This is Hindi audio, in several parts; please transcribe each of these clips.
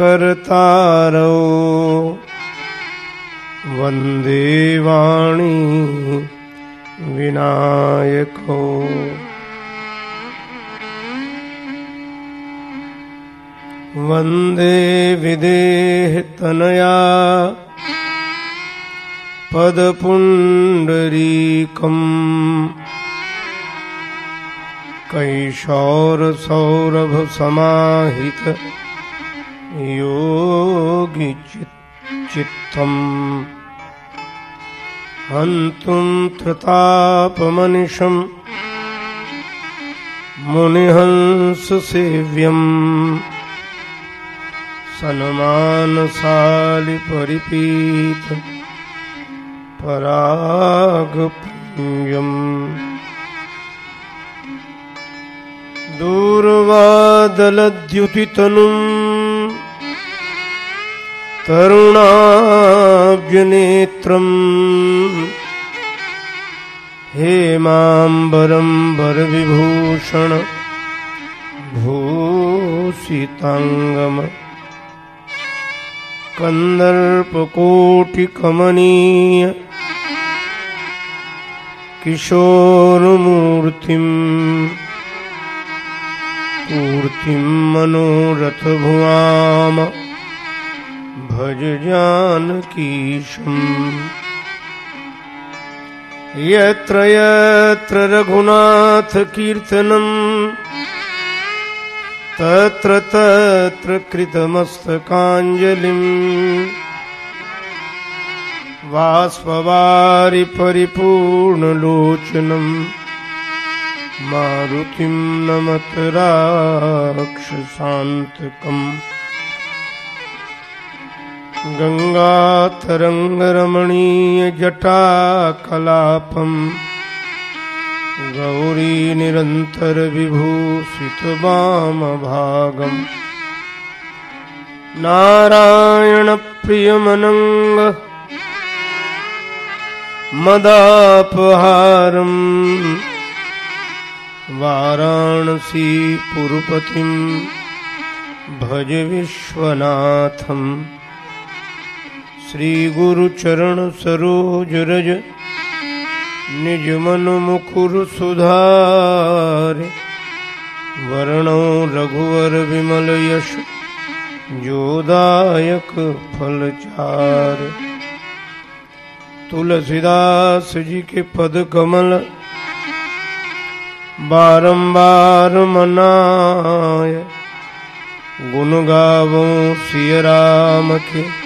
कर्तारौ वंदे वाणी विनायको। वंदे विदेहतनया। पदपुण्डरीकम् कैशोरसौरभसमाहित। योगिचित्तम् हन्तुं त्रितापमनिशम्। मुनिहंससेव्यम्। सन्मानशालिपरिपीत परागपुञ्जम् दूर्वादलद्युतितनुम् तरुणाब्जनेत्रम् हेमाम्बरं वरविभूषण भूषिताङ्गम। कन्दर्पकोटिकमनीय किशोरमूर्तिम्। पूर्तिं मनोरथभुवाम। भज जानकीशम् यत्र यत्र रघुनाथकीर्तनम् तत्र तत्र कृतमस्तकाञ्जलिम् वाष्पवारि परिपूर्णलोचनम् मारुतिं नमत राक्षसान्तकम् गङ्गातरङ्गरमणीयजटाकलापम् गौरीनिरन्तरविभूषितवामभागम् नारायणप्रियमनङ्ग मदापहारम्। वाराणसीपुरपतिं भज विश्वनाथम्। श्रीगुरुचरणसरोजरज रघुवर विमल यश जोदायक फलचार तुलसीदास जी के पद कमल, बारंबार मनाय। गुण गावो सिय राम के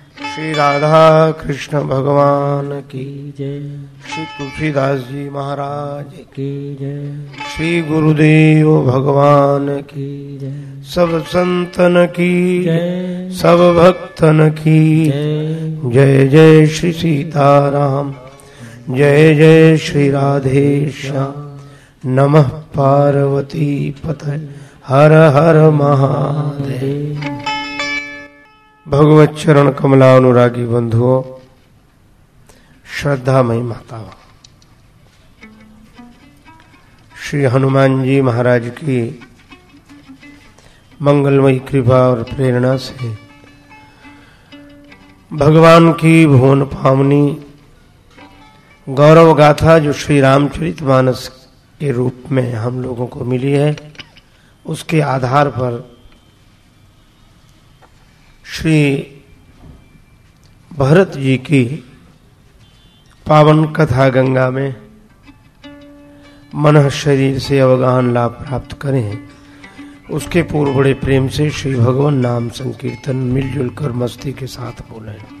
श्री राधा कृष्ण भगवान की जय। श्री तुलसीदास जी महाराज की जय। श्री गुरुदेव भगवान की जय। सब संतन की जय। सब भक्तन की जय जय श्री सीताराम। जय जय श्री राधे श्याम। नमः पार्वती पतये। हर हर महादेव। भगवत चरण कमला अनुरागी बंधुओं, श्रद्धामयी माताओं, श्री हनुमान जी महाराज की मंगलमयी कृपा और प्रेरणा से भगवान की भुवन पावनी, गौरव गाथा जो श्री रामचरित मानस के रूप में हम लोगों को मिली है, उसके आधार पर श्री भरत जी की पावन कथा गंगा में मन शरीर से अवगाहन लाभ प्राप्त करें। उसके पूर्व बड़े प्रेम से श्री भगवान नाम संकीर्तन, मिलजुल कर मस्ती के साथ बोले।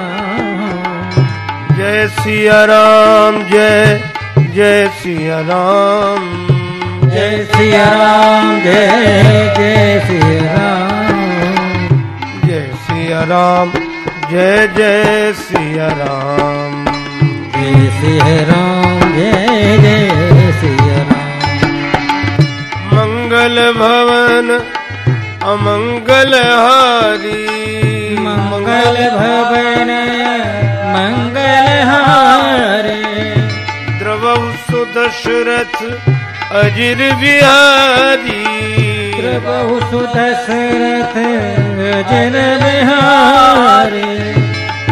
जय सिया राम जय जय सिया राम। जय श्री राम जय जय श्री राम। जय सिया राम जय जय सिया राम। जय श्री राम जय जय श्री राम। मंगल भवन अमंगल हारी। मंगल भवन मंगल हारे द्रवौ सुदशरथ अजिर बिहारी प्रभु सुदशरथ जन बिहारे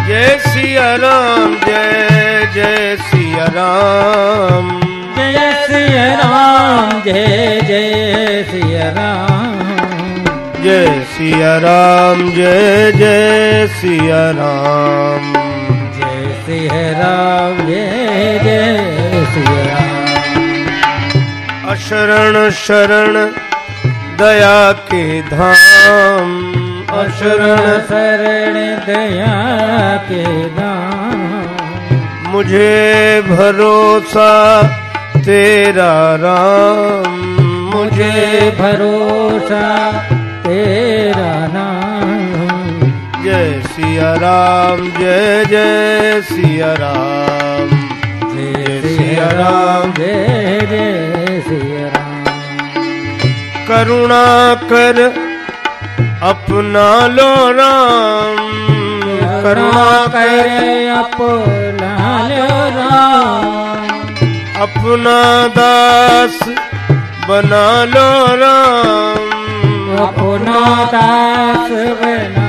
जय सिया राम जय जय सिया राम। जय श्री राम जय जय श्री राम। जय सिया राम जय जय सिया राम। श्री राम जय जय श्री राम अशरण शरण दया के धाम। अशरण शरण दया के दाम मुझे भरोसा तेरा राम। मुझे मुझे भरोसा तेरा नाम। जय सिया राम जय जय सिया राम। जय श्री राम। जय जय श्री राम। करुणा कर अपना लो राम। करुणा कर अपना लो राम। अपना दास बना लो राम। अपना दास बना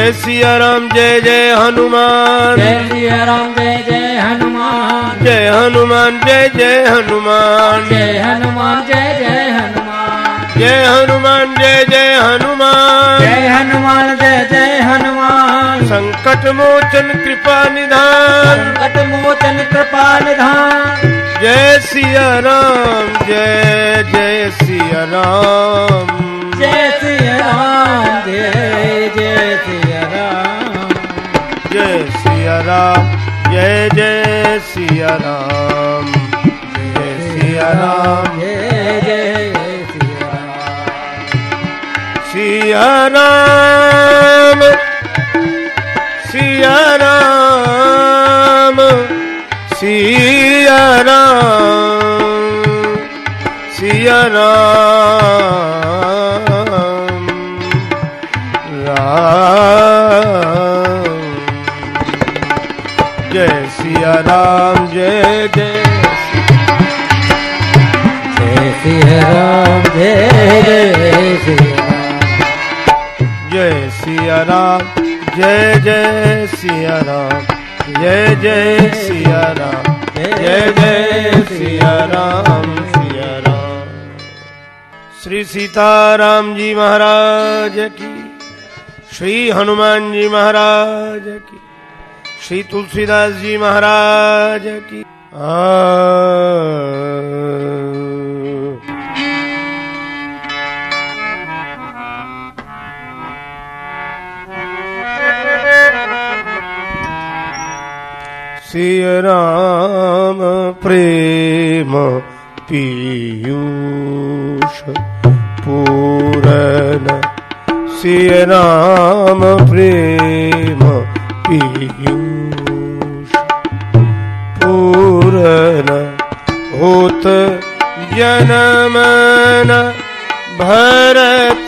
जय सिया राम जय जय हनुमान। जय श्री राम जय जय हनुमान। जय हनुमान जय जय हनुमान। जय हनुमान जय जय हनुमान। जय हनुमान जय जय हनुमान। जय हनुमान जय जय हनुमान। संकट मोचन कृपा निधान। संकट मोचन कृपा निधान। जय सिया राम जय जय सिया राम। जय श्री राम जय जय श्री राम। जय सिया राम जय जय सिया राम। जय सिया राम। जय जय श्री राम सिया राम सिया राम सिया राम सिया राम। राम, जय जय सिया राम, जय जय सिया राम, जय जय सिया राम, जय जय सिया राम सिया राम। श्री सीताराम जी महाराज की, श्री हनुमान जी महाराज की, श्री तुलसीदास जी महाराज की। आ सिय राम प्रेम पीयूष पूरन। सिय राम प्रेम पीयूष पूरन। होत जनमन भरत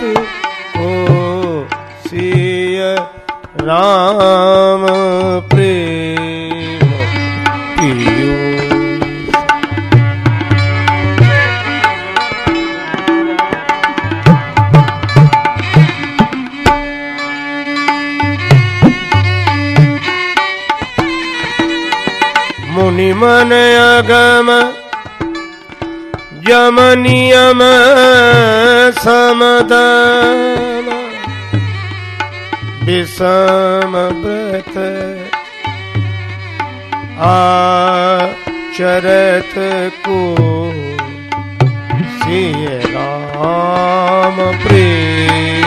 को सिय राम मुनि अगम यम नियम समदम विषम व्रत आचरत को सिय राम प्रेम।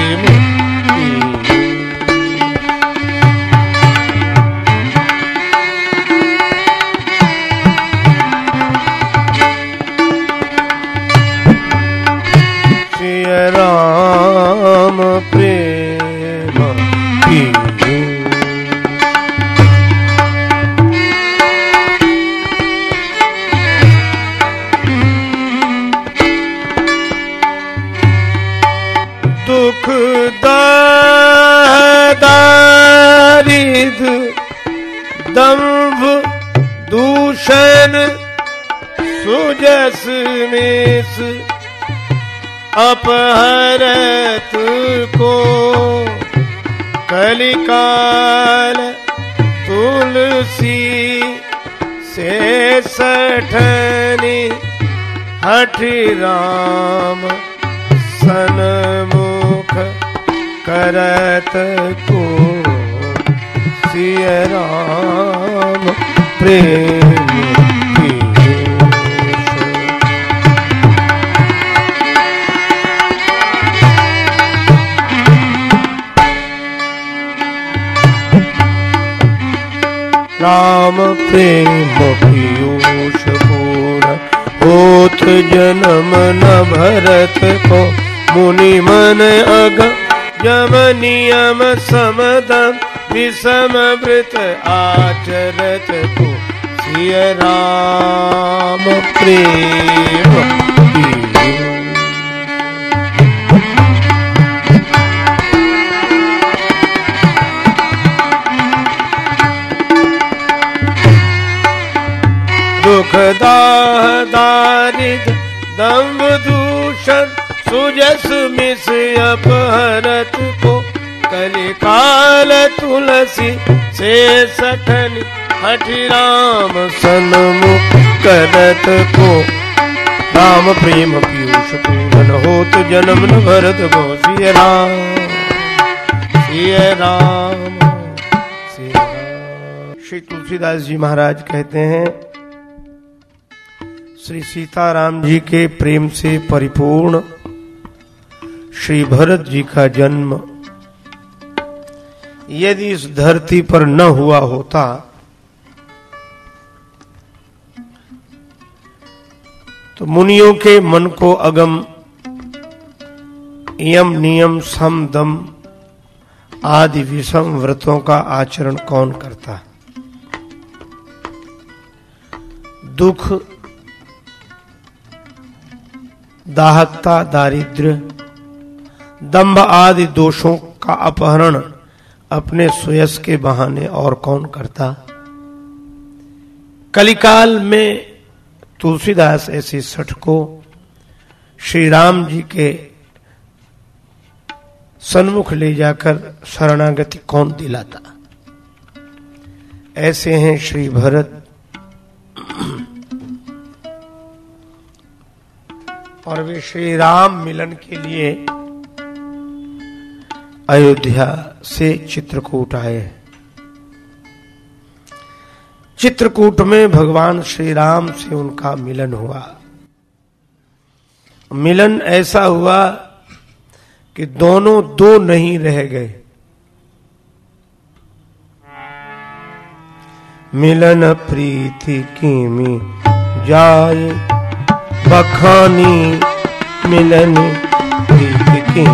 मेस अपहरत को? कलिकाल तुलसी से सठनी हठ राम सनमुख करत को। सिय राम प्रेम। राम प्रेम पीयूष पूर्ण। होत जन्म न भरत को। मुनि मन अग, यम नियम समदम विषम व्रत आचरत को। सिय राम प्रेम पीयूष। दुख दाह दारिद दम्भ दूषण, सुजस मिस अपहरत को कलिकाल तुलसी से सठन हठि राम सन्मुख करत को। राम प्रेम पीयूष पूजन हो तो जन्म न भरत गो। सिय राम सिय राम। श्री तुलसीदास जी महाराज कहते हैं श्री सीताराम जी के प्रेम से परिपूर्ण श्री भरत जी का जन्म। यदि इस धरती पर न हुआ होता तो मुनियों के मन को अगम, यम नियम सम दम आदि विषम व्रतों का आचरण कौन करता? दुख दाहकता दारिद्र दंभ आदि दोषों का अपहरण अपने सुयस के बहाने और कौन करता? कलिकाल में तुलसीदास ऐसी सठ को श्री राम जी के सन्मुख ले जाकर शरणागति कौन दिलाता? ऐसे हैं श्री भरत और वे श्री राम मिलन के लिए अयोध्या से चित्रकूट आए। चित्रकूट में भगवान श्री राम से उनका मिलन हुआ। मिलन ऐसा हुआ कि दोनों दो नहीं रह गए। मिलन प्रीति की मी जाय बखानी मिलन प्रीति की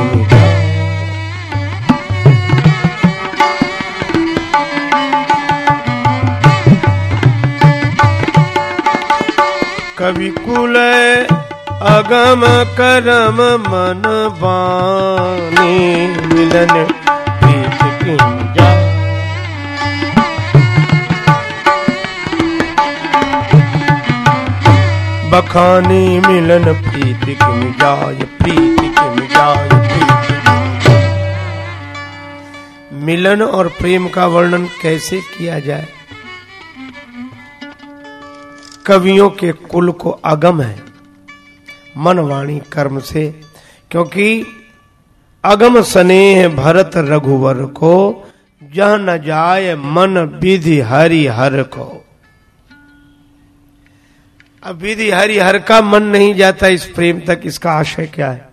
कवि कुल अगम करम मन बानी मिलन प्रीत की बखानी मिलन प्रीत की मिजाय प्रीत की मिजाय प्रीत मिलन और प्रेम का वर्णन कैसे किया जाए? कवियों के कुल को अगम है मन वाणी कर्म से, क्योंकि अगम स्नेह भरत रघुवर को, जह न जाए मन विधि हरि हर को। अब विधि हरि हर का मन नहीं जाता, इस प्रेम तक इसका आशय क्या है?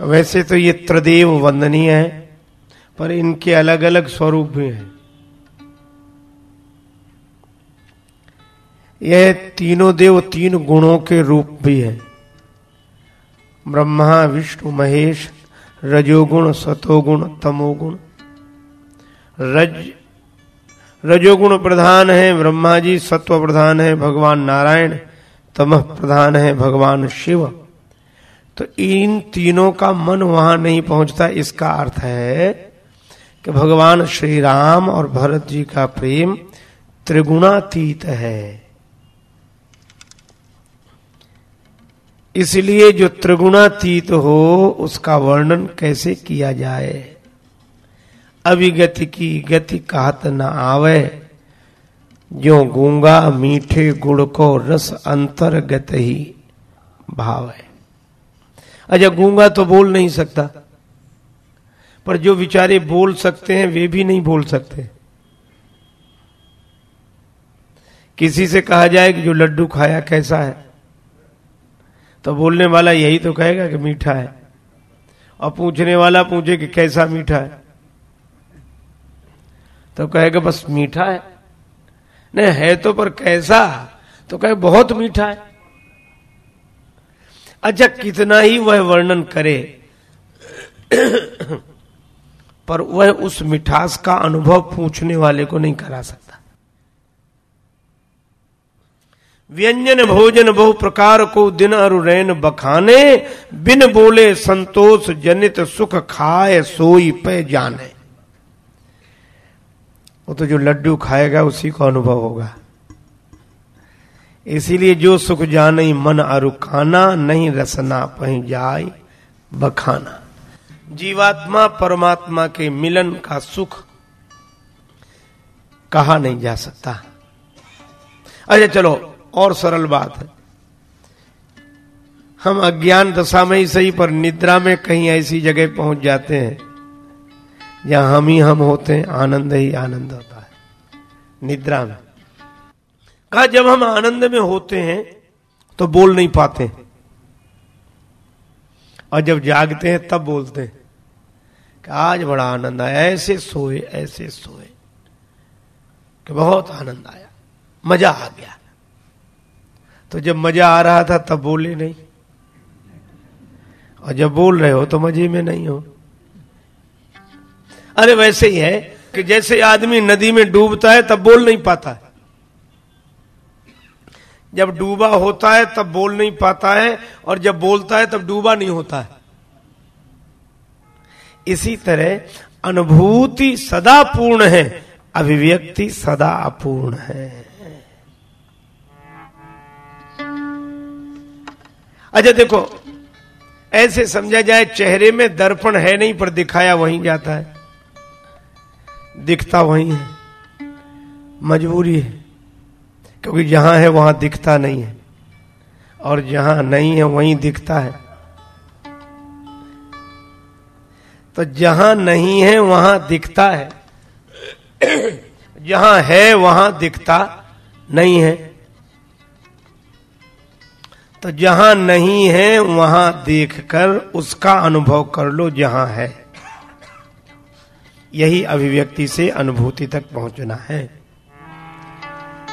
वैसे तो ये त्रिदेव वंदनीय है, पर इनके अलग अलग स्वरूप भी हैं। यह तीनों देव तीन गुणों के रूप भी है। ब्रह्मा, विष्णु, महेश, रजोगुण, सतोगुण, तमोगुण। रज रजोगुण प्रधान है, ब्रह्मा जी सत्व प्रधान है, भगवान नारायण तमह प्रधान है, भगवान शिव। तो इन तीनों का मन वहाँ नहीं पहुँचता, इसका अर्थ है कि भगवान श्री राम और भरत जी का प्रेम त्रिगुणातीत है। इसलिए जो त्रिगुणातीत हो, उसका वर्णन कैसे किया जाए? अभिगति की गति कहत न आवे। जो गूँगा मीठे गुड़ को रस अंतर्गत ही भाव। है अच्छा गूँगा तो बोल नहीं सकता, पर जो विचारे बोल सकते हैं, वे भी नहीं बोल सकते। किसी से कहा जाए कि जो लड्डू खाया कैसा है तो बोलने वाला यही तो कहेगा कि मीठा है, और पूछने वाला पूछे कि कैसा मीठा है। तो कहेगा, बस मीठा है। नहीं, है तो पर कैसा? तो कहे, बहुत मीठा है। अच्छा कितना ही वह वर्णन करे, पर वह उस मिठास का अनुभव पूछने वाले को नहीं करा सकता। व्यंजन, भोजन, बहु प्रकार को दिन अरुरैन बखाने, बिन बोले संतोष जनित सुख खाए सोई पे जाने। वो तो जो लड्डू खाएगा उसी को अनुभव होगा। इसीलिए जो सुख जाने मन अरुखाना नहीं रसना पही जाय बखाना। जीवात्मा परमात्मा के मिलन का सुख कहा नहीं जा सकता। अच्छा चलो, और सरल बात है। हम अज्ञान दशा में ही सही पर निद्रा में कहीं ऐसी जगह पहुँच जाते हैं। जहाँ हम ही हम होते हैं, आनंद ही आनंद होता है। निद्रा में। कहा, जब हम आनंद में होते हैं तो बोल नहीं पाते। और जब जागते हैं, तब बोलते हैं। कि आज बड़ा आनंद आया, ऐसे सोए ऐसे सोए। कि बहुत आनंद आया। मज़ा आ गया। तो जब मज़ा आ रहा था, तब बोले नहीं। और जब बोल रहे हो तो मज़े में नहीं हो। अरे वैसे ही है कि जैसे आदमी नदी में डूबता है, तब बोल नहीं पाता है। जब डूबा होता है, तब बोल नहीं पाता है, और जब बोलता है, तब डूबा नहीं होता है। इसी तरह अनुभूति सदा पूर्ण है, अभिव्यक्ति सदा अपूर्ण है। अच्छा देखो, ऐसे समझा जाए, चेहरे में दर्पण है नहीं पर दिखाया वहीं जाता है। दिखता वहीं है। मजबूरी है। क्योंकि जहाँ है, वहाँ दिखता नहीं है। और जहाँ नहीं है, वहीं दिखता है। तो जहाँ नहीं है, वहाँ दिखता है। जहाँ है, वहाँ दिखता नहीं है। तो जहाँ नहीं है, वहाँ देखकर उसका अनुभव कर लो जहाँ है। यही अभिव्यक्ति से अनुभूति तक पहुँचना है।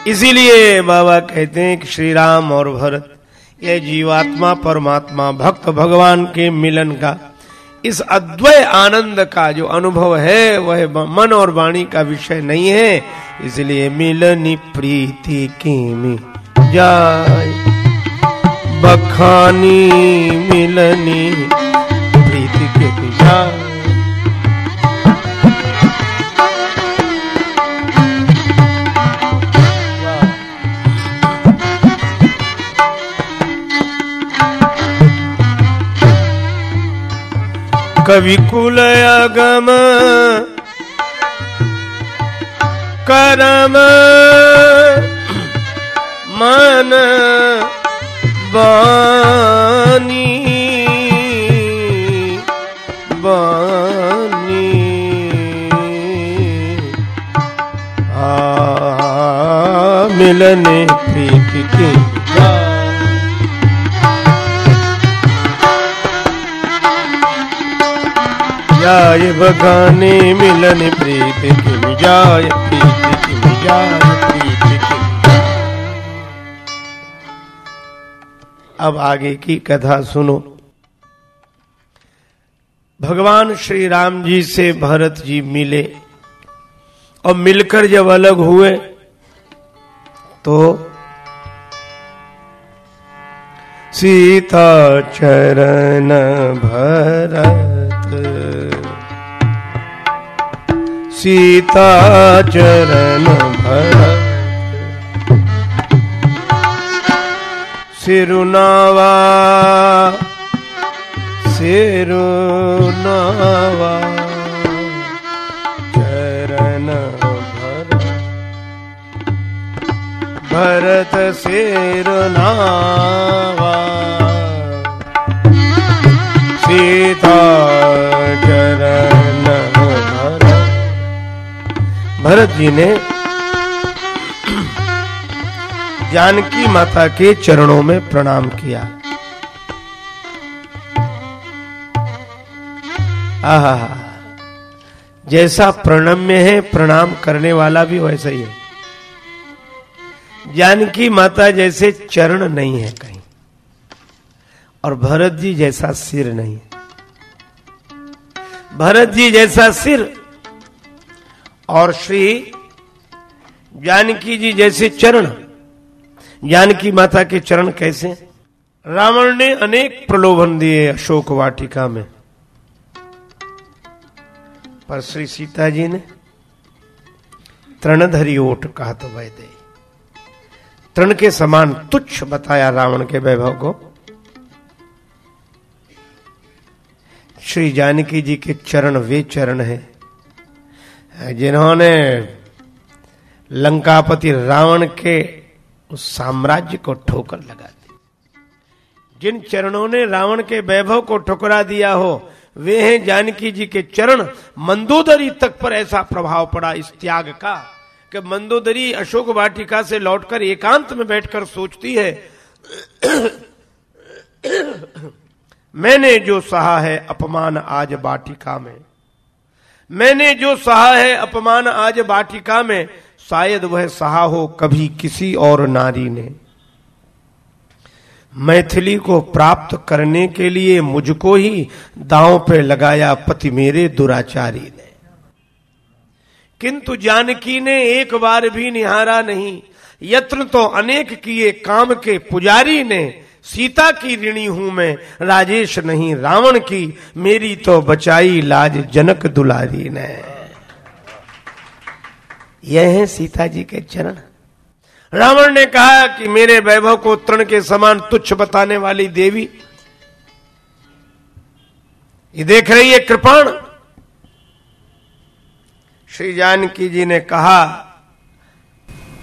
इसीलिए बाबा कहते हैं कि श्री राम और भरत यह जीवात्मा, परमात्मा, भक्त भगवान के मिलन का, इस अद्वय आनंद का जो अनुभव है, वह मन और वाणी का विषय नहीं है। इसलिए मिलनी प्रीति की जाय। बखानी मिलनी प्रीति के जाय। कवि कुल अगम करम मन बानी जाय बगाने मिलन प्रीत की जाय प्रीत की जाय प्रीत की अब आगे की कथा सुनो। भगवान श्री राम जी से भरत जी मिले, और मिलकर जब अलग हुए तो सीता चरण भरत सीता चरण भरत सिरुनावा सिरुनावा चरण भरत भरत सिरुनावा सीता चरण भरत जी ने जानकी माता के चरणों में प्रणाम किया। आहा, जैसा प्रणम्य है, प्रणाम करने वाला भी वैसा ही है। जानकी माता जैसे चरण नहीं है कहीं, और भरत जी जैसा सिर नहीं है। भरत जी जैसा सिर और श्री जानकी जी जैसे चरण। जानकी माता के चरण कैसे? रावण ने अनेक प्रलोभन दिए अशोक वाटिका में। पर श्री सीता जी ने तृणधरी ओट कहा तो वह दे। तृण के समान तुच्छ बताया रावण के वैभव को। श्री जानकी जी के चरण वे चरण हैं। जिन्होंने लंकापति रावण के उस साम्राज्य को ठोकर लगा दी। जिन चरणों ने रावण के वैभव को ठुकरा दिया हो, वे हैं जानकी जी के चरण। मंदोदरी तक पर ऐसा प्रभाव पड़ा इस त्याग का कि मंदोदरी अशोक वाटिका से लौटकर एकांत में बैठकर सोचती है, मैंने जो सहा है अपमान आज वाटिका में। मैंने जो सहा है अपमान आज बाटिका में, शायद वह सहा हो कभी किसी और नारी ने। मैथिली को प्राप्त करने के लिए मुझको ही दांव पे लगाया पति मेरे दुराचारी ने। किंतु जानकी ने एक बार भी निहारा नहीं, यत्न तो अनेक किए काम के पुजारी ने सीता की ऋणी हूँ मैं, राजेश नहीं, रावण की, मेरी तो बचाई लाज जनक दुलारी ने। यह है सीता जी के चरण। रावण ने कहा कि मेरे वैभव को तृण के समान तुच्छ बताने वाली देवी, ये देख रही है कृपाण। श्री जानकी जी ने कहा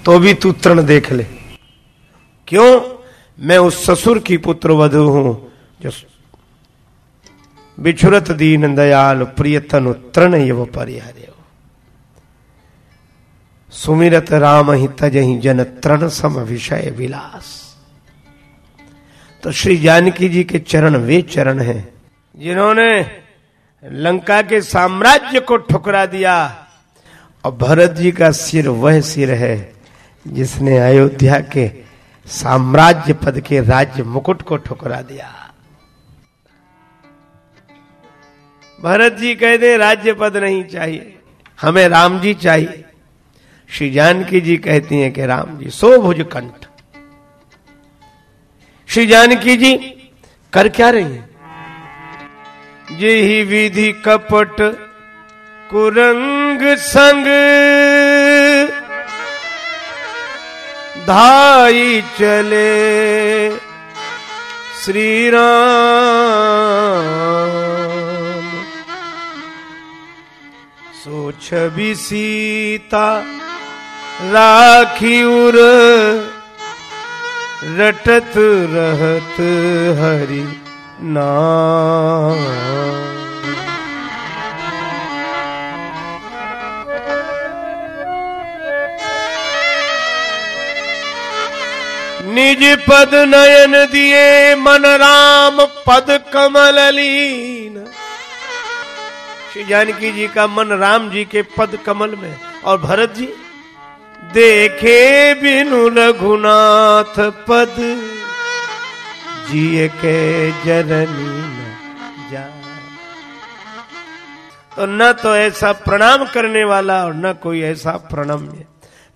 तो भी तू तृण देख ले। क्यों? मैं उस ससुर की पुत्र वधु हूँ, जो बिछुरत दीन दयाल प्रियतन तृण ये परिहरे सुमिरत राम ही तज ही जन तृण सम विषय विलास। तो श्री जानकी जी के चरण वे चरण हैं, जिन्होंने लंका के साम्राज्य को ठुकरा दिया और भरत जी का सिर वह सिर है जिसने अयोध्या के साम्राज्य पद के राज्य मुकुट को ठुकरा दिया। भरत जी कहते राज्य पद नहीं चाहिए, हमें राम जी चाहिए। श्री जानकी जी कहती हैं कि राम जी, सो भुज कंठ। श्री जानकी जी, कर क्या रही हैं? ये ही विधि कपट कुरंग संग धाई चले। श्री राम सोच भी सीता राखी उर रटत रहत हरि नाम। निज पद नयन दिए मन राम पद कमल लीन। श्री जानकी जी का मन राम जी के पद कमल में। और भरत जी, देखे बिनु रघुनाथ पद, जिए के जननी जा। तो न तो ऐसा प्रणाम करने वाला और न कोई ऐसा प्रणम्य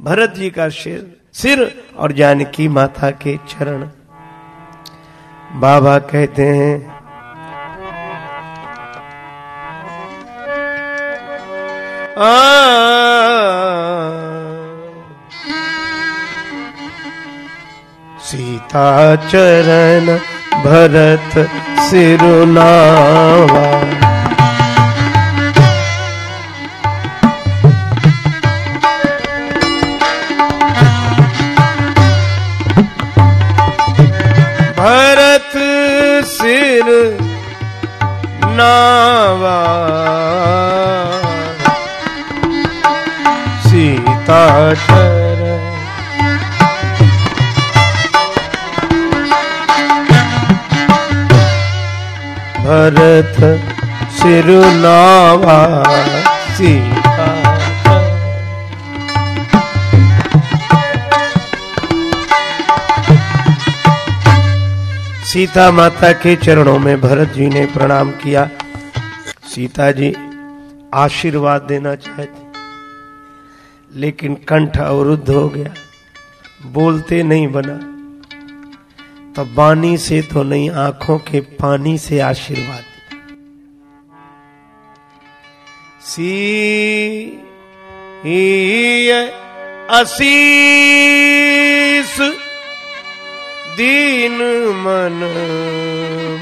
भरत जी का सिर सिर और जानकी माता के चरण। बाबा कहते हैं आ सीता चरण भरत सिरुनावा सिर नावा। सीता चरण भरत सिरुनावा। सीता सीता माता के चरणों में भरत जी ने प्रणाम किया। सीता जी आशीर्वाद देना चाहती, लेकिन कंठ अवरुद्ध हो गया। बोलते नहीं बना। तब बानी से तो नहीं, आँखों के पानी से आशीर्वाद। सी असीस दीन मन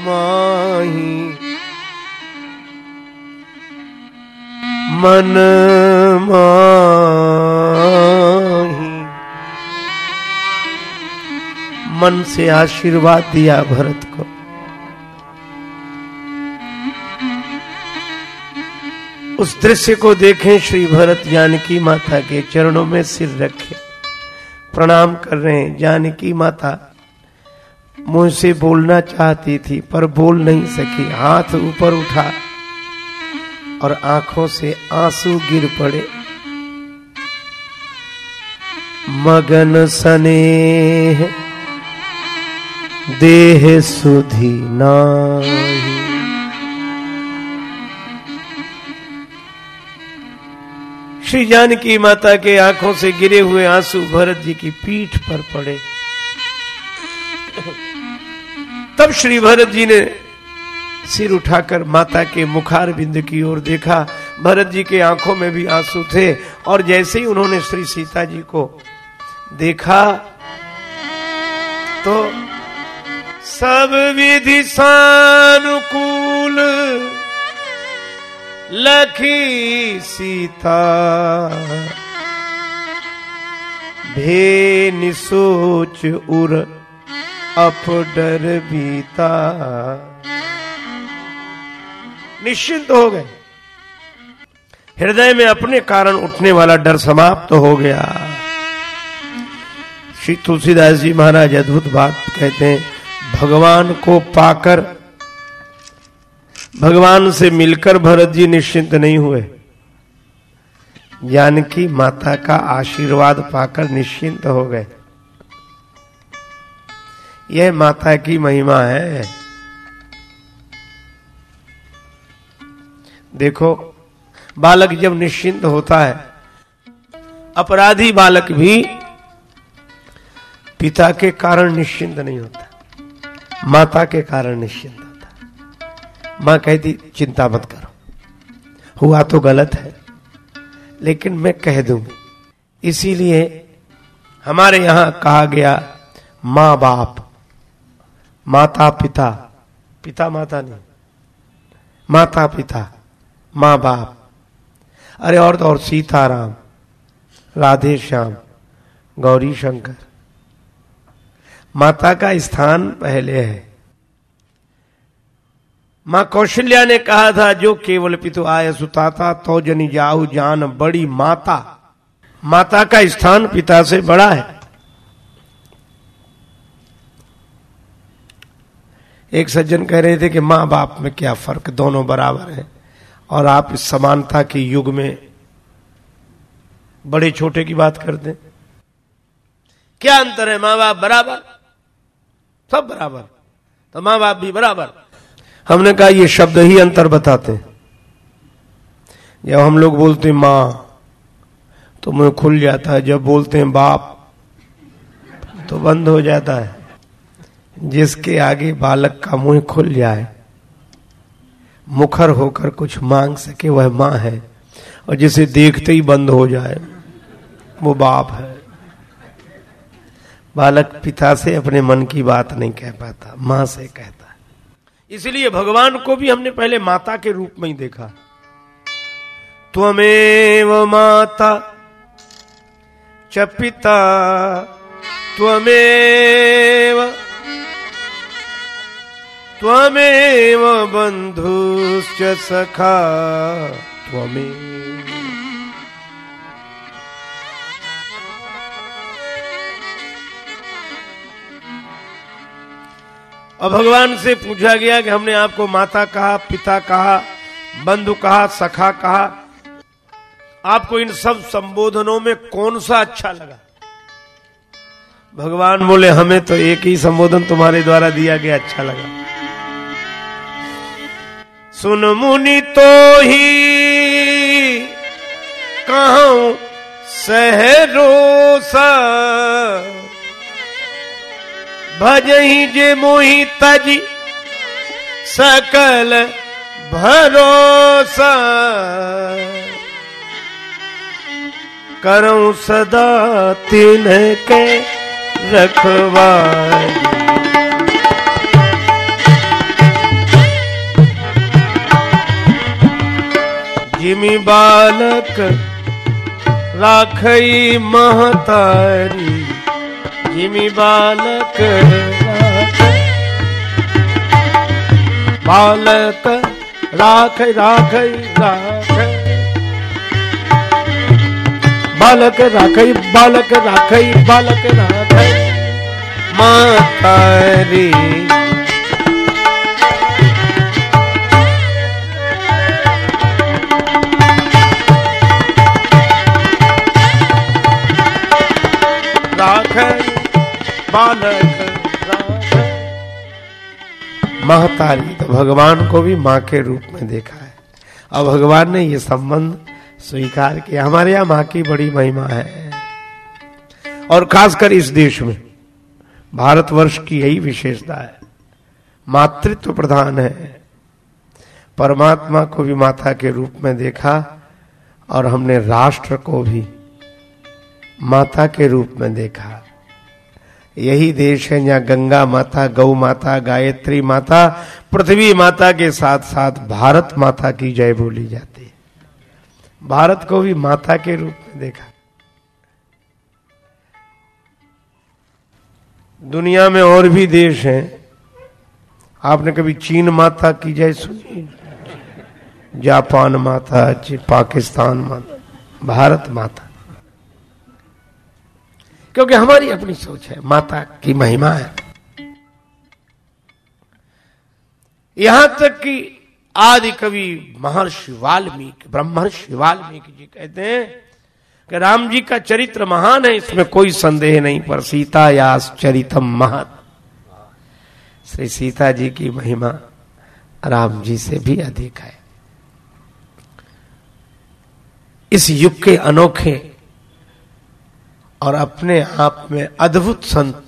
माही। मन माही। मन से आशीर्वाद दिया भरत को। उस दृश्य को देखें श्री भरत जानकी माता के चरणों में सिर रखे। प्रणाम कर रहे हैं। जानकी माता मुँह से बोलना चाहती थी, पर बोल नहीं सकी। हाथ ऊपर उठा और आँखों से आँसू गिर पड़े। मगन सने देह सुधी नाही। श्री जानकी माता के आँखों से गिरे हुए आँसू भरत जी की पीठ पर पड़े। तब श्री भरत जी ने सिर उठाकर माता के मुखार बिंद की ओर देखा। भरत जी के आँखों में भी आँसू थे और जैसे ही उन्होंने श्री सीता जी को देखा तो सब विधि सानुकूल लखी सीता भे निसोच उर अप डर बीता। निश्चिंत हो गए। हृदय में अपने कारण उठने वाला डर समाप्त तो हो गया। श्री तुलसीदास जी महाराज अद्भुत बात कहते हैं, भगवान को पाकर, भगवान से मिलकर भरत जी निश्चिंत नहीं हुए। जानकी माता का आशीर्वाद पाकर निश्चिंत हो गए। यह माता की महिमा है। देखो, बालक जब निश्चिंत होता है, अपराधी बालक भी पिता के कारण निश्चिंत नहीं होता, माता के कारण निश्चिंत होता। माँ कहती, चिंता मत करो, हुआ तो गलत है, लेकिन मैं कह दूँगी इसीलिए हमारे यहाँ कहा गया, माँ बाप माता पिता पिता माता नहीं। माता पिता माँ बाप अरे और तो और सीताराम राधे श्याम गौरी शंकर माता का स्थान पहले है। माँ कौशल्या ने कहा था, जो केवल पितु आय सुताता तो जनी जाऊ जान बड़ी माता। माता का स्थान पिता से बड़ा है। एक सज्जन कह रहे थे कि माँ बाप में क्या फ़र्क? दोनों बराबर है। और आप इस समानता के युग में बड़े छोटे की बात करते क्या अंतर है? माँ बाप बराबर? सब बराबर। तो माँ बाप भी बराबर। हमने कहा, ये शब्द ही अंतर बताते हैं। जब हम लोग बोलते हैं माँ तो मुँह खुल जाता है। जब बोलते हैं बाप तो बंद हो जाता है। जिसके आगे बालक का मुँह खुल जाए। मुखर होकर कुछ मांग सके, वह माँ है और जिसे देखते ही बंद हो जाए, वो बाप है। बालक पिता से अपने मन की बात नहीं कह पाता, माँ से कहता है। इसलिए भगवान को भी हमने पहले माता के रूप में ही देखा। त्वमेव माता च पिता, त्वमेव त्वमेव बंधुश्च सखा। त्वमेव। और भगवान से पूछा गया कि हमने आपको माता कहा पिता कहा बंधु कहा सखा कहा। आपको इन सब संबोधनों में कौन सा अच्छा लगा? भगवान बोले हमें तो एक ही संबोधन तुम्हारे द्वारा दिया गया अच्छा लगा। सुन मुनि तो ही कहूँ सहरोसा भजही जे मोहि तजी, सकल भरोसा। करूँ सदा तिन के रखवाई जिमी बालक, राखई महतारी जिमी बालक बालक राख राख राख बालक राख बालक राख बालक राख मातारी महतारी तो भगवान को भी माँ के रूप में देखा है। और भगवान ने ये संबंध स्वीकार किया। हमारे यहाँ माँ की बड़ी महिमा है। और खासकर इस देश में भारतवर्ष की यही विशेषता है। मातृत्व प्रधान है। परमात्मा को भी माता के रूप में देखा और हमने राष्ट्र को भी माता के रूप में देखा। यही देश है जहाँ गंगा माता, गौ माता, गायत्री माता, पृथ्वी माता के साथ साथ भारत माता की जय बोली जाती है। भारत को भी माता के रूप में देखा। दुनिया में और भी देश हैं। आपने कभी चीन माता की जय सुनी? जापान माता, पाकिस्तान माता, भारत माता। क्योंकि हमारी अपनी सोच है, माता की महिमा है। यहाँ तक कि आदि कवि महर्षि वाल्मीकि, ब्रह्मर्षि वाल्मीकि जी कहते हैं कि राम जी का चरित्र महान है, इसमें कोई संदेह नहीं, पर सीता या चरितम महत श्री सीता जी की महिमा राम जी से भी अधिक है। इस युग के अनोखे और अपने आप में अद्भुत संत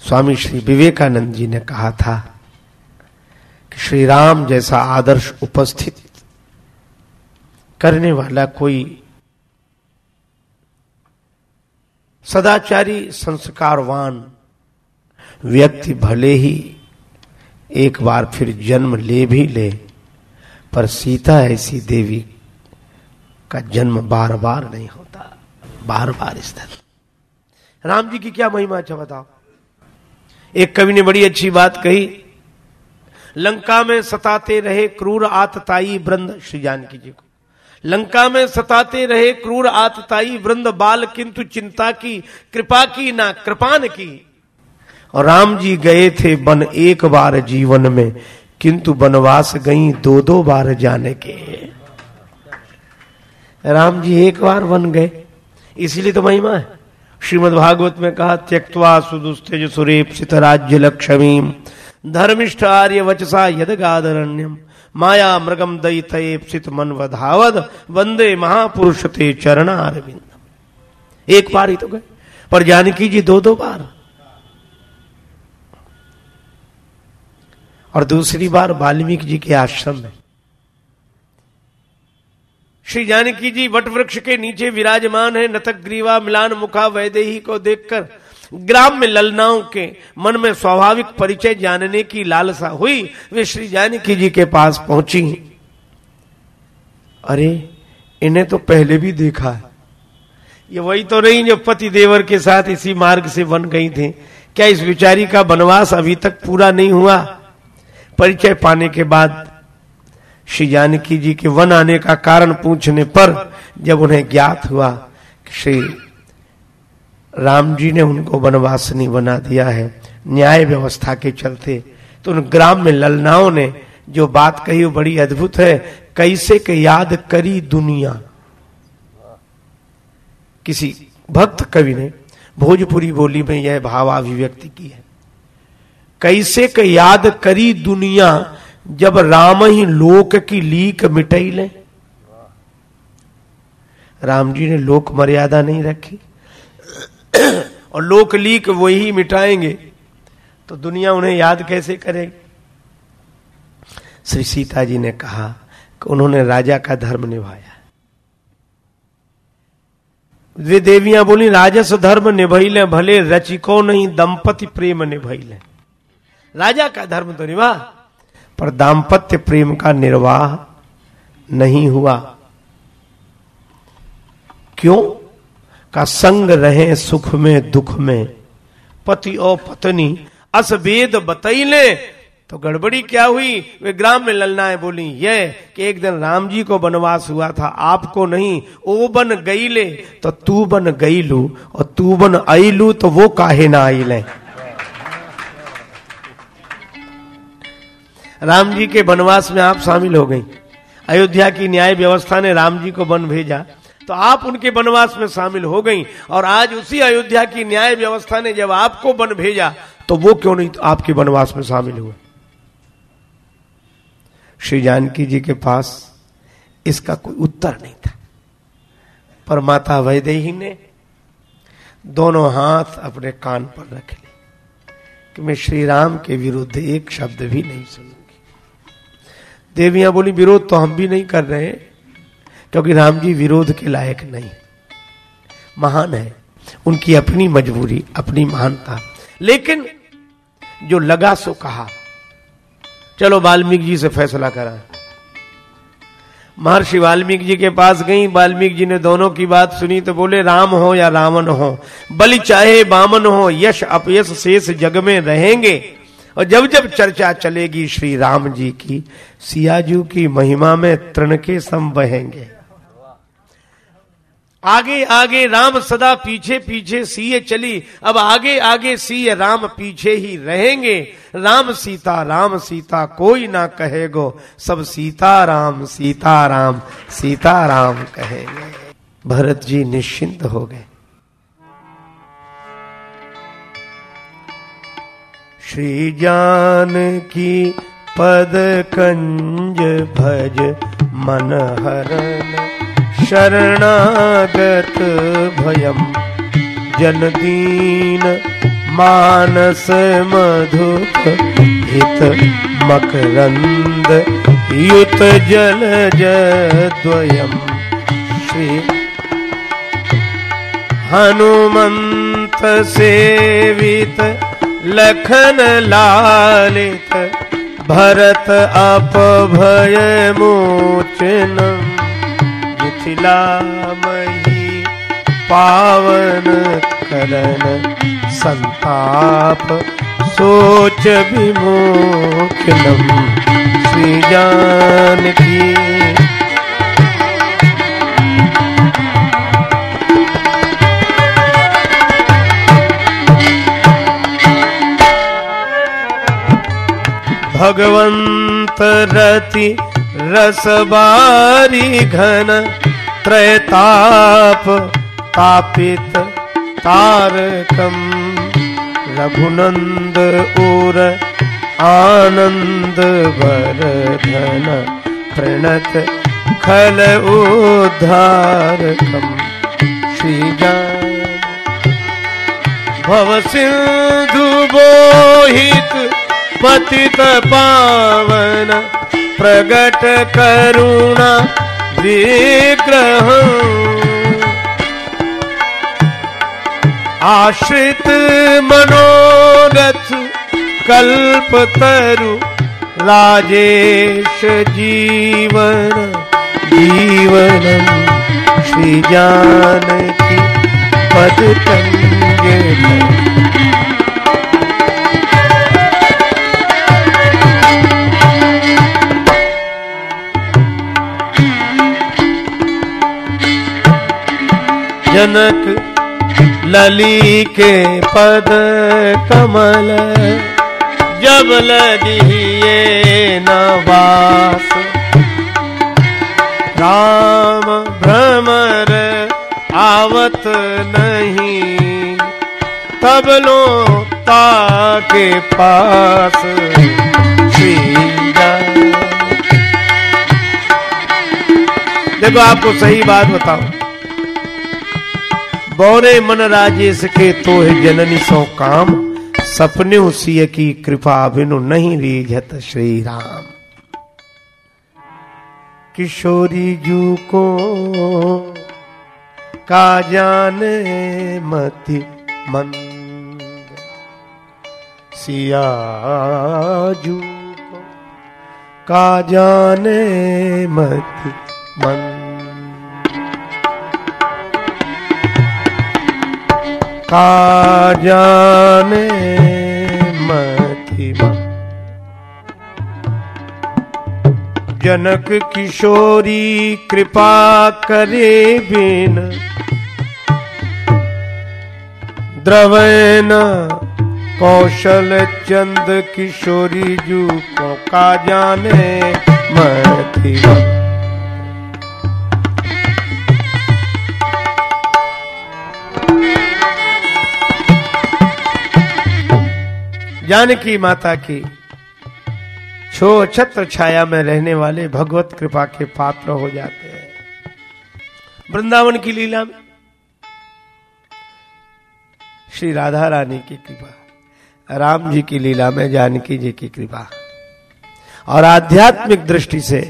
स्वामी श्री विवेकानंद जी ने कहा था कि श्री राम जैसा आदर्श उपस्थित करने वाला कोई सदाचारी, संस्कारवान व्यक्ति भले ही एक बार फिर जन्म ले भी ले, पर सीता ऐसी देवी का जन्म बार बार नहीं होता बार बार तरह। राम जी की क्या महिमा अच्छा बताओ। एक कवि ने बड़ी अच्छी बात कही, लंका में सताते रहे क्रूर आतताई वृंद, श्री जानकी जी को। लंका में सताते रहे क्रूर आतताई वृंद, बाल किंतु चिंता की, कृपा की ना, कृपान की। और राम जी गए थे वन एक बार जीवन में, किंतु वनवास गई दो दो बार जाने के। राम जी एक बार बन गए। इसीलिए तो महिमा है। श्रीमद भागवत में कहा त्यक्वा सुदुस्तेज सुरेप्सित राज्य लक्ष्मी धर्मिष्ठ आर्य वचसा यद गादरण्यम माया मृगम दयित मन वधावद वंदे महापुरुष ते चरणारविंद एक बार ही तो गए। पर जानकी जी दो दो बार। और दूसरी बार वाल्मीकि जी के आश्रम में। श्री जानकी जी वट वृक्ष के नीचे विराजमान है नतक ग्रीवा, मिलान मुखा, वैदेही को देखकर ग्राम में ललनाओं के मन में स्वाभाविक परिचय जानने की लालसा हुई, वे श्री जानकी जी के पास पहुँची। अरे, इन्हें तो पहले भी देखा है। ये वही तो नहीं जो पति देवर के साथ इसी मार्ग से बन गई थे। क्या इस विचारी का वनवास अभी तक पूरा नहीं हुआ? परिचय पाने के बाद श्री जानकी जी के वन आने का कारण पूछने पर जब उन्हें ज्ञात हुआ कि श्री राम जी ने उनको वनवासिनी बना दिया है, न्याय व्यवस्था के चलते तो उन ग्राम में ललनाओं ने जो बात कही वो बड़ी अद्भुत है, कैसे के याद करी दुनिया। किसी भक्त कवि ने भोजपुरी बोली में यह भावाभिव्यक्ति की है, कैसे के याद करी दुनिया जब राम ही लोक की लीक मिटई ले। राम जी ने लोक मर्यादा नहीं रखी। और लोक लीक वही मिटाएँगे तो दुनिया उन्हें याद कैसे करेगी? श्री सीता जी ने कहा कि उन्होंने राजा का धर्म निभाया। वे देवियाँ बोली, राजस धर्म निभैले भले रचिको नहीं, दंपति प्रेम निभाई निभैले राजा का धर्म तो निभा। पर दाम्पत्य प्रेम का निर्वाह नहीं हुआ। क्यों? का संग रहे सुख में, दुख में। पति और पत्नी असभेद बतैले तो गड़बड़ी क्या हुई? वे ग्राम में ललनाए बोली, ये कि एक दिन राम जी को बनवास हुआ था, आपको नहीं, ओ बन गई ले। तो तू बन गई लू, और तू बन आई लू तो वो काहे ना आई ले? राम जी के वनवास में आप शामिल हो गई। अयोध्या की न्याय व्यवस्था ने राम जी को वन भेजा। तो आप उनके वनवास में शामिल हो गई और आज उसी अयोध्या की न्याय व्यवस्था ने जब आपको वन भेजा तो वो क्यों नहीं तो आपके वनवास में शामिल हुए? श्री जानकी जी के पास इसका कोई उत्तर नहीं था। पर माता वैदेही ने दोनों हाथ अपने कान पर रख लिए कि मैं श्री राम के विरुद्ध एक शब्द भी नहीं सुनूँगी देवियाँ बोली, विरोध तो हम भी नहीं कर रहे हैं, क्योंकि राम जी विरोध के लायक नहीं। महान है। उनकी अपनी मजबूरी, अपनी महानता। लेकिन जो लगा सो कहा। चलो वाल्मीकि जी से फैसला करा। महर्षि वाल्मीकि जी के पास गई। वाल्मीकि जी ने दोनों की बात सुनी तो बोले, राम हो या रावण हो, बलि चाहे बामन हो, यश अपयश शेष जग में रहेंगे। और जब जब चर्चा चलेगी श्री राम जी की, सियाजू की महिमा में तृण के सम बहेंगे। आगे आगे राम सदा पीछे पीछे सीए चली, अब आगे आगे सीए राम पीछे ही रहेंगे। राम सीता राम सीता, कोई ना कहेगो, सब सीता राम सीता राम सीता राम कहेंगे। भरत जी निश्चिंत हो गए। श्री जान की पद कंज भज मन हरण शरणागत भयम। जनदीन मानस मधुप हित मकरंद युत जल जद्वयम। श्री हनुमंत सेवित लखन लालित भरत अपभय मोचनम मिथिलामयी पावन करन संताप सोच विमोचनम। श्री जानकी भगवंत रति रसबारी घन त्रैताप तापित तारकम रघुनंद उर आनंद वर्धन प्रणत खल उद्धारकम श्री भव सिंधु बोहित पतित पावन, प्रगट करुणा विग्रह। आश्रित मनोरथ कल्प तरु राजेश जीवन जीवन, श्री जानकी पद कंगे जनक लली के पद कमल, जब लदिए नवास। राम भ्रमर आवत नहीं तब लो के पास देखो, आपको सही बात बताओ बौरे मन राजेश के तो है जननी सो काम। सपने उसी की कृपा बिनु नहीं रीझत श्री राम किशोरी जू को का जाने मति मन सिया जू को का जाने मति मन का जाने मथिमा जनक किशोरी कृपा करे बिन द्रवैन कौशल चंद किशोरी जू को का जाने मथिमा जानकी माता की। छो छत्र छाया में रहने वाले भगवत कृपा के पात्र हो जाते हैं। वृंदावन की लीला में श्री राधा रानी की कृपा, राम जी की लीला में जानकी जी की कृपा और आध्यात्मिक दृष्टि से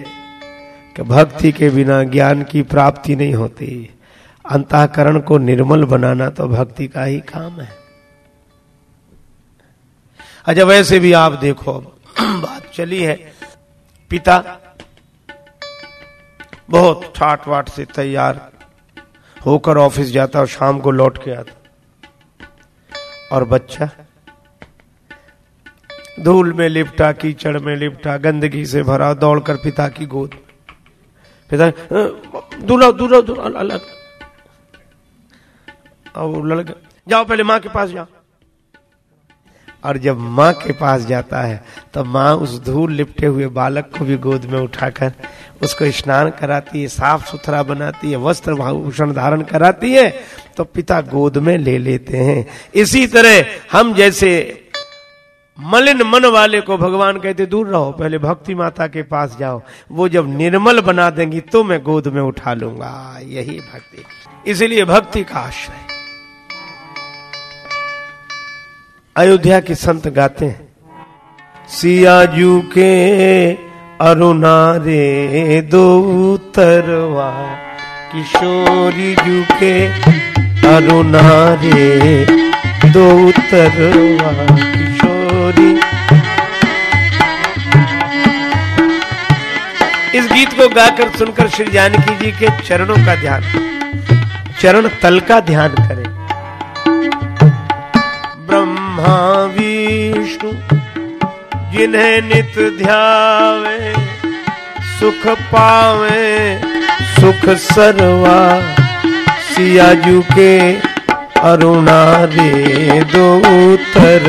कि भक्ति के बिना ज्ञान की प्राप्ति नहीं होती। अंतकरण को निर्मल बनाना तो भक्ति का ही काम है। अच्छा वैसे भी आप देखो, बात चली है। पिता बहुत ठाट वाट से तैयार होकर ऑफ़िस जाता और शाम को लौट के आता। और बच्चा धूल में लिपटा, कीचड़ में लिपटा, गंदगी से भरा, दौड़कर पिता की गोद पिता दूल्हा दूल्हा अलग और लड़का, जाओ पहले माँ के पास जाओ। और जब माँ के पास जाता है तो माँ उस धूल लिपटे हुए बालक को भी गोद में उठाकर उसको स्नान कराती है, साफ़ सुथरा बनाती है, वस्त्र भूषण धारण कराती है तो पिता गोद में ले लेते हैं। इसी तरह हम जैसे मलिन मन वाले को भगवान कहते, दूर रहो, पहले भक्ति माता के पास जाओ, वो जब निर्मल बना देंगी तो मैं गोद में उठा लूँगा। यही भक्ति। इसलिए भक्ति का आश्रय। अयोध्या के संत गाते हैं। सियाजू के अरुणा रे दो तरवा, किशोरी जू के अरुणा रे दो तरवा, किशोरी। इस गीत को गाकर सुनकर श्री जानकी जी के चरणों का ध्यान, चरण तल का ध्यान करें। विष्णु जिन्हें नित ध्यावे, सुख पावे, सुख सरवा सियाजू के अरुणा रे दो तर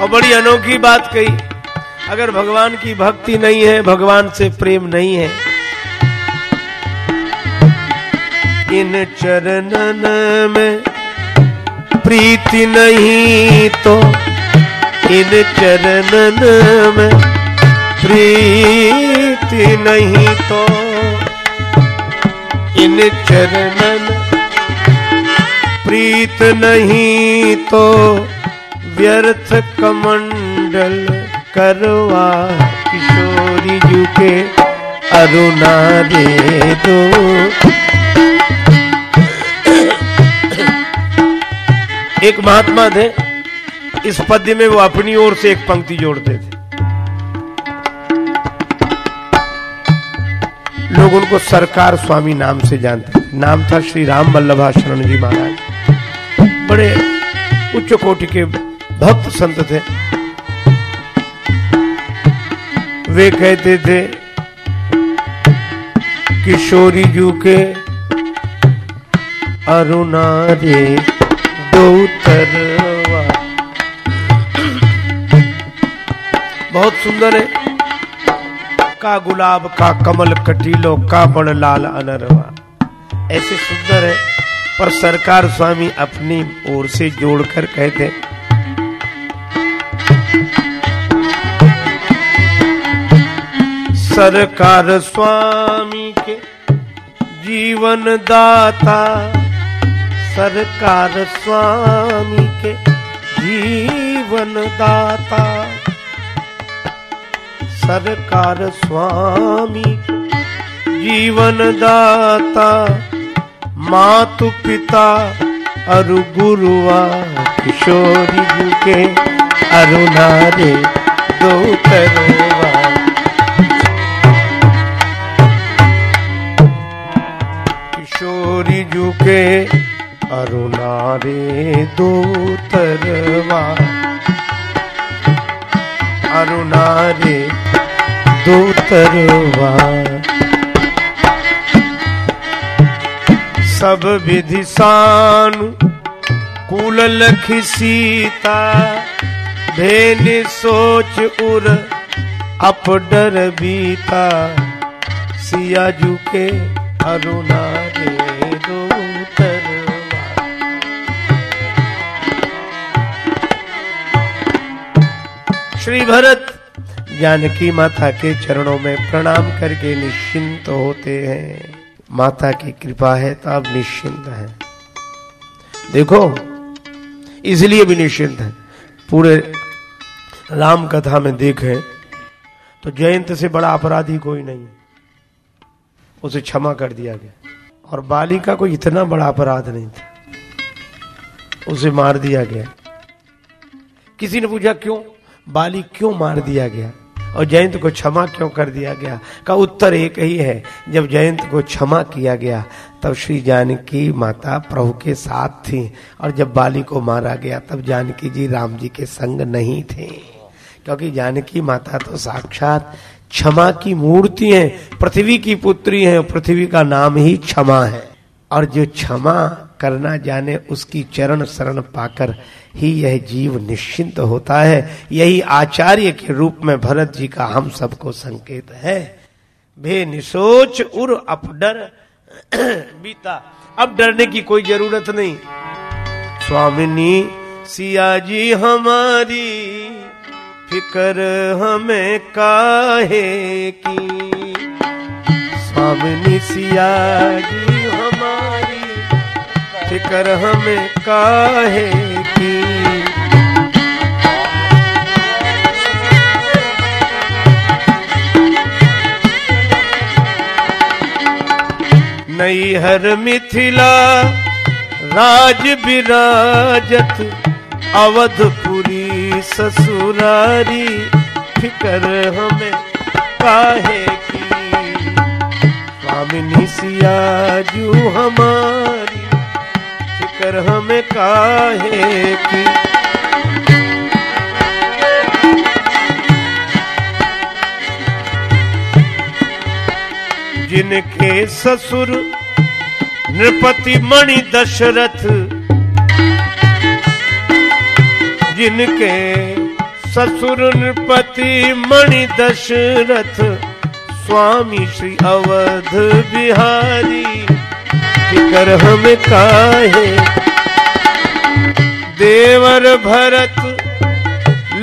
और बड़ी अनोखी बात कही, अगर भगवान की भक्ति नहीं है, भगवान से प्रेम नहीं है इन चरणन में प्रीति नहीं तो इन चरणन में प्रीति नहीं तो इन चरणन प्रीत नहीं तो व्यर्थ कमंडल करवा किशोरी जू के अरुणा दे दो। एक महात्मा थे, इस पद्य में वो अपनी ओर से एक पंक्ति जोड़ते थे। लोग उनको सरकार स्वामी नाम से जानते नाम था श्री राम वल्लभा शरण जी महाराज। बड़े उच्च कोटि के भक्त संत थे। वे कहते थे, किशोरी जू के अरुणा रे दो बहुत सुंदर है। का गुलाब, का कमल, कटीलो का बड़ लाल अनरवा। ऐसे सुंदर है, पर सरकार स्वामी अपनी ओर से जोड़कर कहते सरकार स्वामी के जीवन दाता सरकार स्वामी के जीवन दाता सरकार स्वामी जीवन दाता मातु पिता अरु गुरुआ किशोरी के अरुणा रे दो किशोरी जू के अरुणा रे दो तरवा अरुणा रे दो तरवा सब विधि सानु, कुल लख सीता। भेन सोच उर अप डर बीता। सिया जू के अरुणा श्री भरत। जानकी माता के चरणों में प्रणाम करके निश्चिंत होते हैं। माता की कृपा है तो आप निश्चिंत हैं। देखो, इसलिए भी निश्चिंत है। पूरे राम कथा में देखें तो जयंत से बड़ा अपराधी कोई नहीं उसे क्षमा कर दिया गया। और बाली का इतना बड़ा अपराध नहीं था। उसे मार दिया गया। किसी ने पूछा, क्यों? बाली क्यों मार दिया गया? और जयंत को क्षमा क्यों कर दिया गया? का उत्तर एक ही है, जब जयंत को क्षमा किया गया, तब श्री जानकी माता प्रभु के साथ थी, और जब बाली को मारा गया, तब जानकी जी राम जी के संग नहीं थे। क्योंकि जानकी माता तो साक्षात क्षमा की मूर्ति है, पृथ्वी की पुत्री है पृथ्वी का नाम ही क्षमा है। और जो क्षमा करना जाने उसकी चरण शरण पाकर ही यह जीव निश्चिंत होता है। यही आचार्य के रूप में भरत जी का हम सबको संकेत है। भे निसोच उर अपडर बीता। अब डरने की कोई ज़रूरत नहीं। स्वामिनी सिया जी हमारी, फिकर हमें काहे की? स्वामिनी सिया जी फिकर हमें काहे की? नई हर मिथिला राज विराजत अवधपुरी ससुरारी फिकर हमें काहे की? स्वामिनी सियाजू हमारी फिकर हमें काहे की? जिनके ससुर नृपति मणि दशरथ, जिनके ससुर नृपति मणि दशरथ, स्वामी श्री अवध बिहारी। फिकर हम काहे? देवर भरत,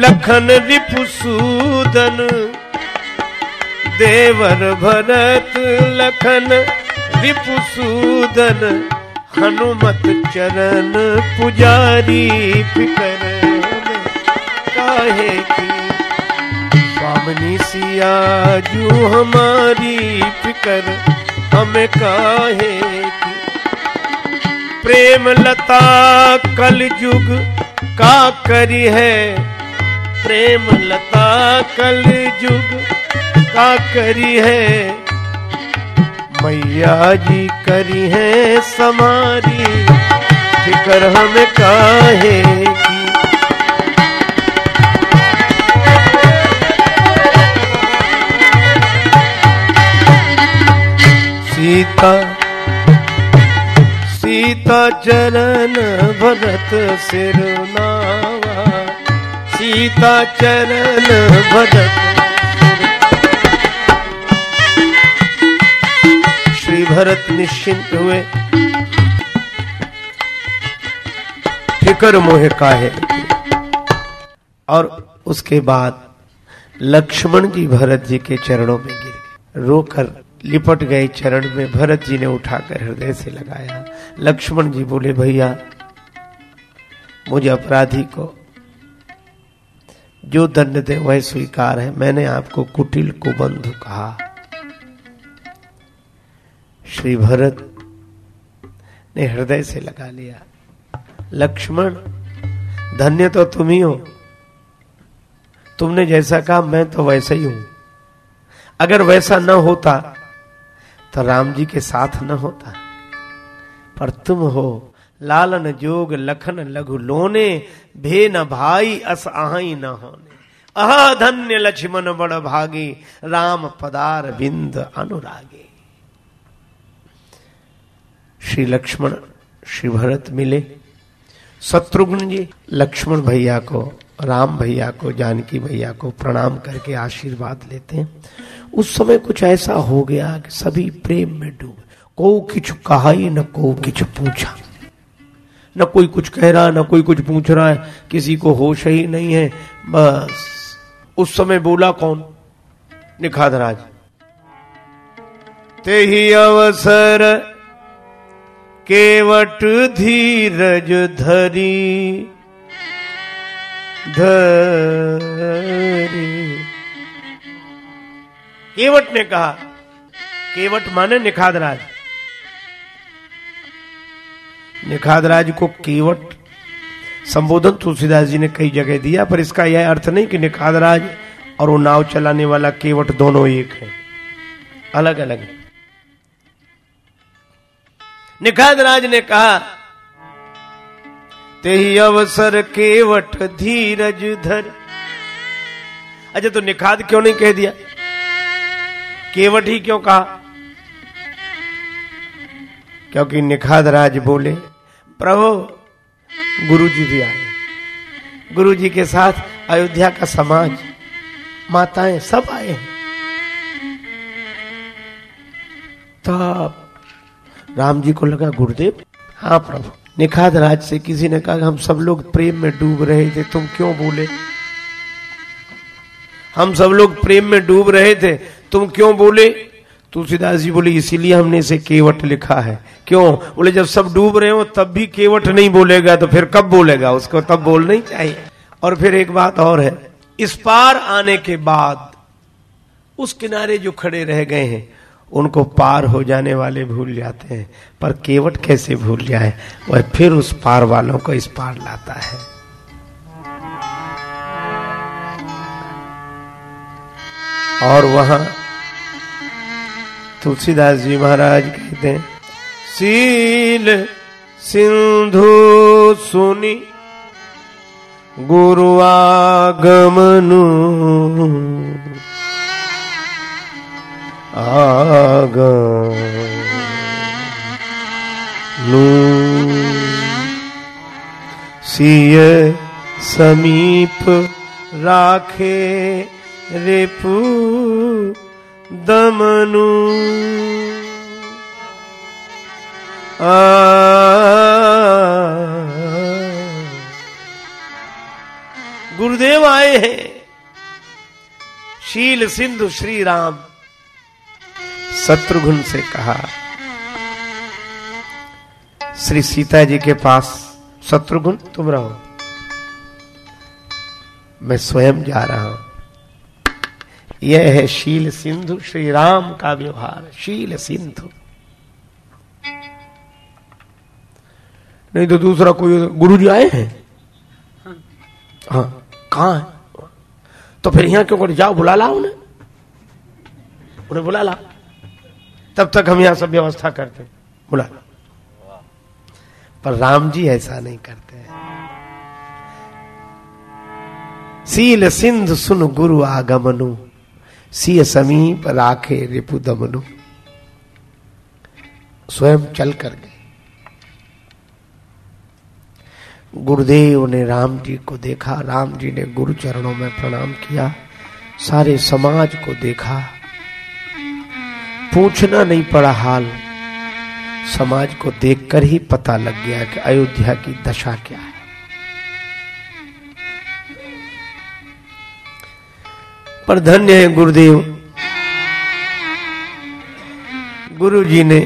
लखन रिपुसूदन देवर भरत, लखन रिपुसूदन हनुमत चरण पुजारी फिकर काहे की? स्वामनी सिया जू हमारी फिकर हमें काहे की प्रेम लता कल युग का करी है। प्रेम लता कल युग का करी है। मैया जी करी है समारी फिकर हमें काहे की। सीता सीता चरण भरत सिरनावा सीता चरण भरत श्री भरत निश्चिंत हुए। फिकर मोह का है। और उसके बाद लक्ष्मण जी भरत जी के चरणों में गिर रोकर लिपट गए चरण में, भरत जी ने उठाकर हृदय से लगाया। लक्ष्मण जी बोले, भैया, मुझे अपराधी को जो दंड दे, वह स्वीकार है। मैंने आपको कुटिल को बंधु कहा। श्री भरत ने हृदय से लगा लिया। लक्ष्मण, धन्य तो तुम ही हो। तुमने जैसा कहा, मैं तो वैसा ही हूँ। अगर वैसा न होता तो राम जी के साथ न होता। पर तुम हो, लालन जोग लखन लघु लोने, भे न भाई अस आही न होने। अह धन्य लक्ष्मण बड़ भागी, राम पदार बिंद अनुरागे। श्री लक्ष्मण, श्री भरत मिले। शत्रुघ्न जी, लक्ष्मण भैया को, राम भैया को, जानकी भैया को प्रणाम करके आशीर्वाद लेते हैं। उस समय कुछ ऐसा हो गया कि सभी प्रेम में डूब। को कुछ कहा ही न को कुछ पूछा। न कोई कुछ कह रहा, न कोई कुछ पूछ रहा है। किसी को होश ही नहीं है। बस उस समय बोला कौन? निखाधराज ते ही अवसर केवट धीरज धरी धरी। केवट ने कहा, केवट माने निखादराज। निखादराज को केवट, संबोधन तुलसीदास जी ने कई जगह दिया, पर इसका यह अर्थ नहीं कि निखादराज और वो नाव चलाने वाला केवट दोनों एक है। अलग अलग है। निखादराज ने कहा ते ही अवसर केवट धीरज धर। अच्छा तो निखाद क्यों नहीं कह दिया? केवट ही क्यों कहा? क्योंकि निखाद राज बोले, प्रभु गुरु जी भी आए। गुरु जी के साथ अयोध्या का समाज, माताएँ सब आए हैं। तब राम जी को लगा, गुरुदेव हाँ प्रभु, निखाद राज से किसी ने कहा, हम सब लोग प्रेम में डूब रहे थे, तुम क्यों बोले? हम सब लोग प्रेम में डूब रहे थे तुम क्यों बोले? तुलसीदास जी बोले, इसीलिए हमने इसे केवट लिखा है। क्यों? बोले, जब सब डूब रहे हो, तब भी केवट नहीं बोलेगा तो फिर कब बोलेगा? उसको तब बोलना ही चाहिए। और फिर एक बात और है, इस पार आने के बाद, उस किनारे जो खड़े रह गए हैं, उनको पार हो जाने वाले भूल जाते हैं। पर केवट कैसे भूल जाए? वह फिर उस पार वालों को इस पार लाता है। और वहाँ तुलसीदास जी महाराज कहते हैं, सील सिंधु सुनी, गुरु आगमनु। आगनु सिय समीप राखे रिपु दमनु। गुरुदेव आए हैं। शील सिंधु श्री राम शत्रुघ्न से कहा, श्री सीता जी के पास शत्रुघ्न तुम रहो। मैं स्वयं जा रहा हूँ। यह है शील सिंधु श्री राम का व्यवहार, शील सिंधु। नहीं तो दूसरा कोई गुरु जी आए हैं? हाँ कहा है? तो फिर यहाँ क्यों जाओ बुला ला उन्हें। उन्हें बुला ला तब तक हम यहाँ सब व्यवस्था करते बुला ला पर राम जी ऐसा नहीं करते सील सिंधु सुन गुरु आगमनु। सीय समीप राखे रिपु दमनु। स्वयं चल कर गए। गुरुदेव ने राम जी को देखा। राम जी ने गुरु चरणों में प्रणाम किया। सारे समाज को देखा। पूछना नहीं पड़ा हाल। समाज को देखकर ही पता लग गया कि अयोध्या की दशा क्या है। पर धन्य है गुरुदेव। गुरु जी ने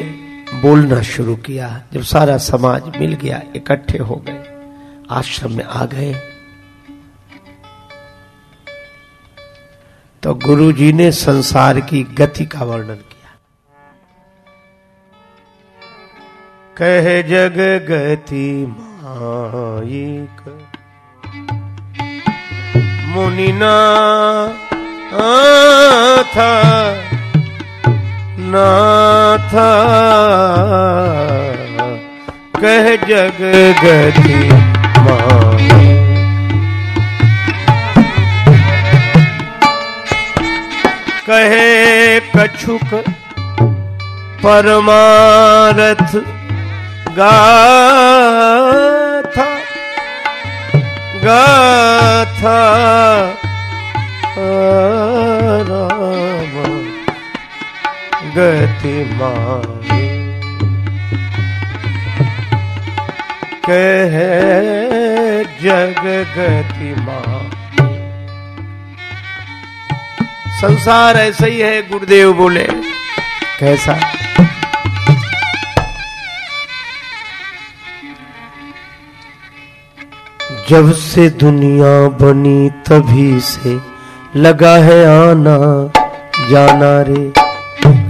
बोलना शुरू किया। जब सारा समाज मिल गया, इकट्ठे हो गए, आश्रम में आ गए। तो गुरु जी ने संसार की गति का वर्णन किया। कह जग गति माइक, मुनिना था नाथ। कह जग गति माई कहे कछुक परमारथ गाथा गाथा। राम गति माई कह जग गति माई संसार ऐसा ही है, गुरुदेव बोले। कैसा? जब से दुनिया बनी तभी से लगा है आना, जाना रे।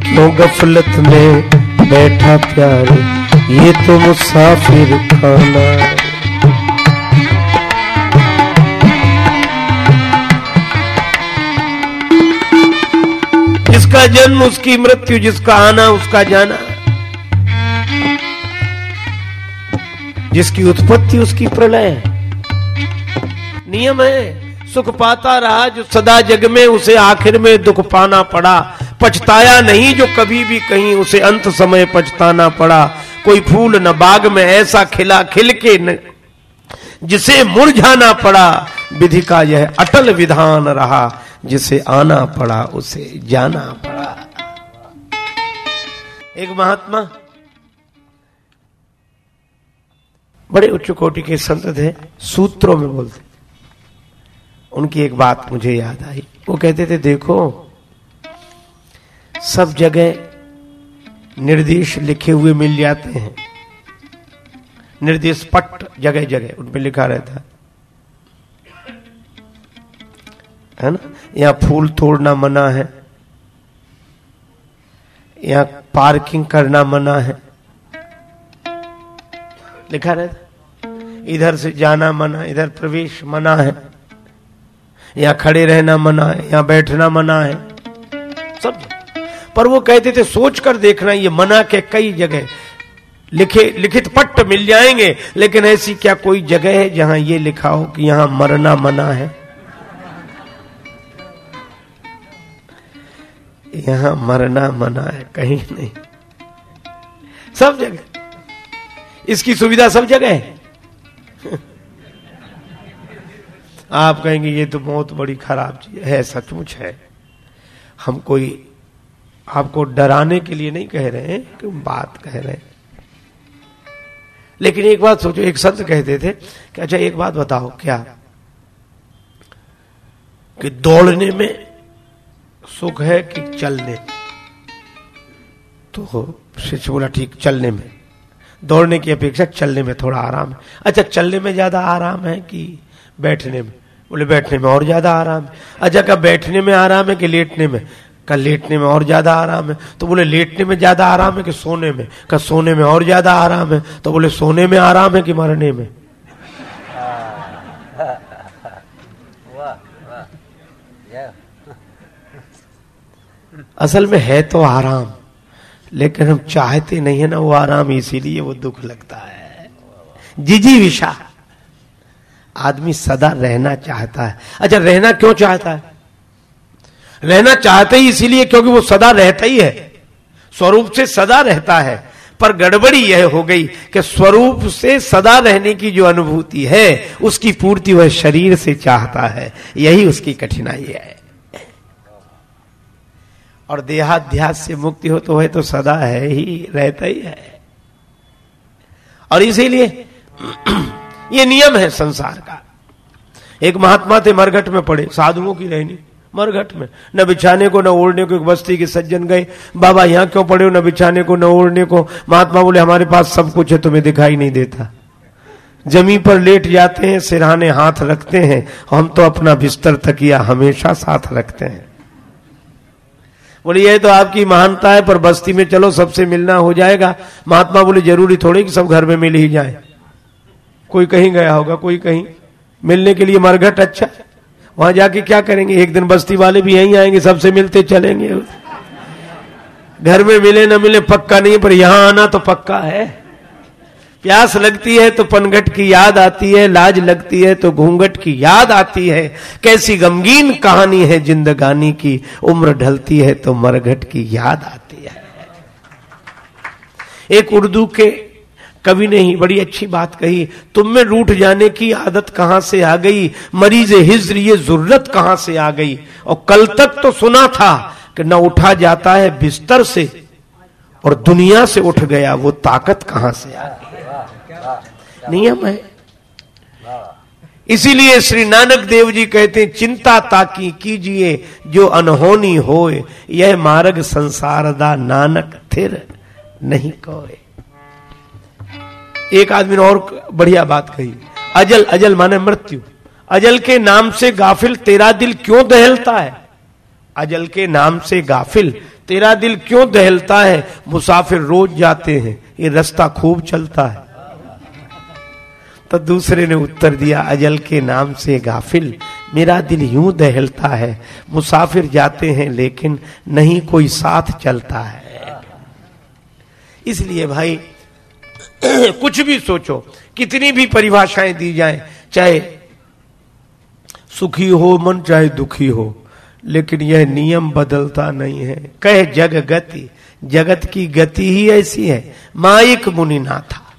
क्यों गफलत में बैठा प्यार, ये तो मुसाफिर खाना। जिसका जन्म, उसकी मृत्यु, जिसका आना, उसका जाना। जिसकी उत्पत्ति, उसकी प्रलय। नियम है, सुख पाता रहा, जो सदा जग में, उसे आखिर में दुख पाना पड़ा। पछताया नहीं जो कभी भी कहीं उसे अंत समय पछताना पड़ा। कोई फूल न बाग में ऐसा खिला खिल के न जिसे मुरझाना पड़ा। विधि का यह अटल विधान रहा, जिसे आना पड़ा, उसे जाना पड़ा। एक महात्मा बड़े उच्च कोटि के संत थे, सूत्रों में बोलते। उनकी एक बात मुझे याद आई। वो कहते थे, देखो सब जगह निर्देश लिखे हुए मिल जाते हैं। निर्देश पट जगह जगह उन पर लिखा रहता है। ना? यहाँ फूल तोड़ना मना है। यहाँ पार्किंग करना मना है। लिखा रहता इधर से जाना मना, इधर प्रवेश मना है। यहाँ खड़े रहना मना है, यहाँ बैठना मना है। सब पर वो कहते थे सोच कर देखना, ये मना के कई जगह लिखे, लिखित पट्ट मिल जाएँगे, लेकिन ऐसी क्या कोई जगह है जहाँ ये लिखा हो कि यहाँ मरना मना है? यहाँ मरना मना है, कहीं नहीं। सब जगह। इसकी सुविधा सब जगह है। आप कहेंगे, ये तो बहुत बड़ी खराब चीज़ है, सचमुच है। हम कोई आपको डराने के लिए नहीं कह रहे हैं कि बात कह रहे हैं। लेकिन एक बात सोचो, एक संत कहते थे कि अच्छा एक बात बताओ, क्या? कि दौड़ने में सुख है कि चलने? तो शिष्य बोला, ठीक, चलने में। दौड़ने की अपेक्षा चलने में थोड़ा आराम है। अच्छा चलने में ज़्यादा आराम है कि बैठने में? बोले, बैठने में और ज़्यादा आराम है। अच्छा क्या बैठने में आराम है कि लेटने में? का लेटने में और ज़्यादा आराम है। तो बोले, लेटने में ज़्यादा आराम है कि सोने में? का सोने में और ज़्यादा आराम है। तो बोले, सोने में आराम है कि मरने में? असल में है तो आराम, लेकिन हम चाहते नहीं है ना वो आराम, इसीलिए वो दुख लगता है। जिजी विशा आदमी सदा रहना चाहता है। अच्छा रहना क्यों चाहता है? रहना चाहते ही इसीलिए क्योंकि वो सदा रहता ही है। स्वरूप से सदा रहता है। पर गड़बड़ी यह हो गई कि स्वरूप से सदा रहने की जो अनुभूति है, उसकी पूर्ति वह शरीर से चाहता है। यही उसकी कठिनाई है। और देहाध्यास से मुक्ति हो तो वह तो सदा है ही, रहता ही है। और इसीलिए ये नियम है संसार का। एक महात्मा थे मरघट में पड़े साधुओं की रहनी। मरघट में। न बिछाने को, न ओढ़ने को, एक बस्ती के सज्जन गए। बाबा, यहाँ क्यों पड़े हो? न बिछाने को, न ओढ़ने को। महात्मा बोले, हमारे पास सब कुछ है, तुम्हें दिखाई नहीं देता। ज़मीन पर लेट जाते हैं, सिरहाने हाथ रखते हैं। हम तो अपना बिस्तर तकिया हमेशा साथ रखते हैं। बोले ये तो आपकी महानता है, पर बस्ती में चलो, सबसे मिलना हो जाएगा। महात्मा बोले, ज़रूरी थोड़ी कि सब घर में मिल ही जाए। कोई कहीं गया होगा, कोई कहीं। मिलने के लिए मरघट अच्छा। वहाँ जाके क्या करेंगे? एक दिन बस्ती वाले भी यहीं आएँगे, सबसे मिलते चलेंगे। घर में मिले, ना मिले, पक्का नहीं, पर यहाँ आना तो पक्का है। प्यास लगती है तो पनघट की याद आती है, लाज लगती है तो घूंघट की याद आती है। कैसी गमगीन कहानी है जिंदगानी की, उम्र ढलती है तो मरघट की याद आती है। एक उर्दू के कवि ने ही बड़ी अच्छी बात कही, तुम में रूठ जाने की आदत कहाँ से आ गई? मरीज़ हिज्र, ये ज़रूरत कहाँ से आ गई? और कल तक तो सुना था कि न उठा जाता है बिस्तर से, और दुनिया से उठ गया, वो ताकत कहाँ से आ गई? नियम है। इसीलिए श्री नानक देव जी कहते हैं, चिंता ताकी कीजिए, जो अनहोनी होए, यह मार्ग संसार दा नानक थिर नहीं कोए। एक आदमी ने और बढ़िया बात कही, अजल अजल माने मृत्यु। अजल के नाम से गाफिल तेरा दिल क्यों दहलता है? अजल के नाम से गाफिल तेरा दिल क्यों दहलता है? मुसाफिर रोज जाते हैं, ये रास्ता खूब चलता है। तो दूसरे ने उत्तर दिया, अजल के नाम से गाफिल मेरा दिल यूँ दहलता है, मुसाफिर जाते हैं लेकिन नहीं कोई साथ चलता है। इसलिए भाई कुछ भी सोचो, कितनी भी परिभाषाएँ दी जाए, चाहे सुखी हो मन, चाहे दुखी हो, लेकिन यह नियम बदलता नहीं है। कहे जग गति, जगत की गति ही ऐसी है, माइक मुनि ना था।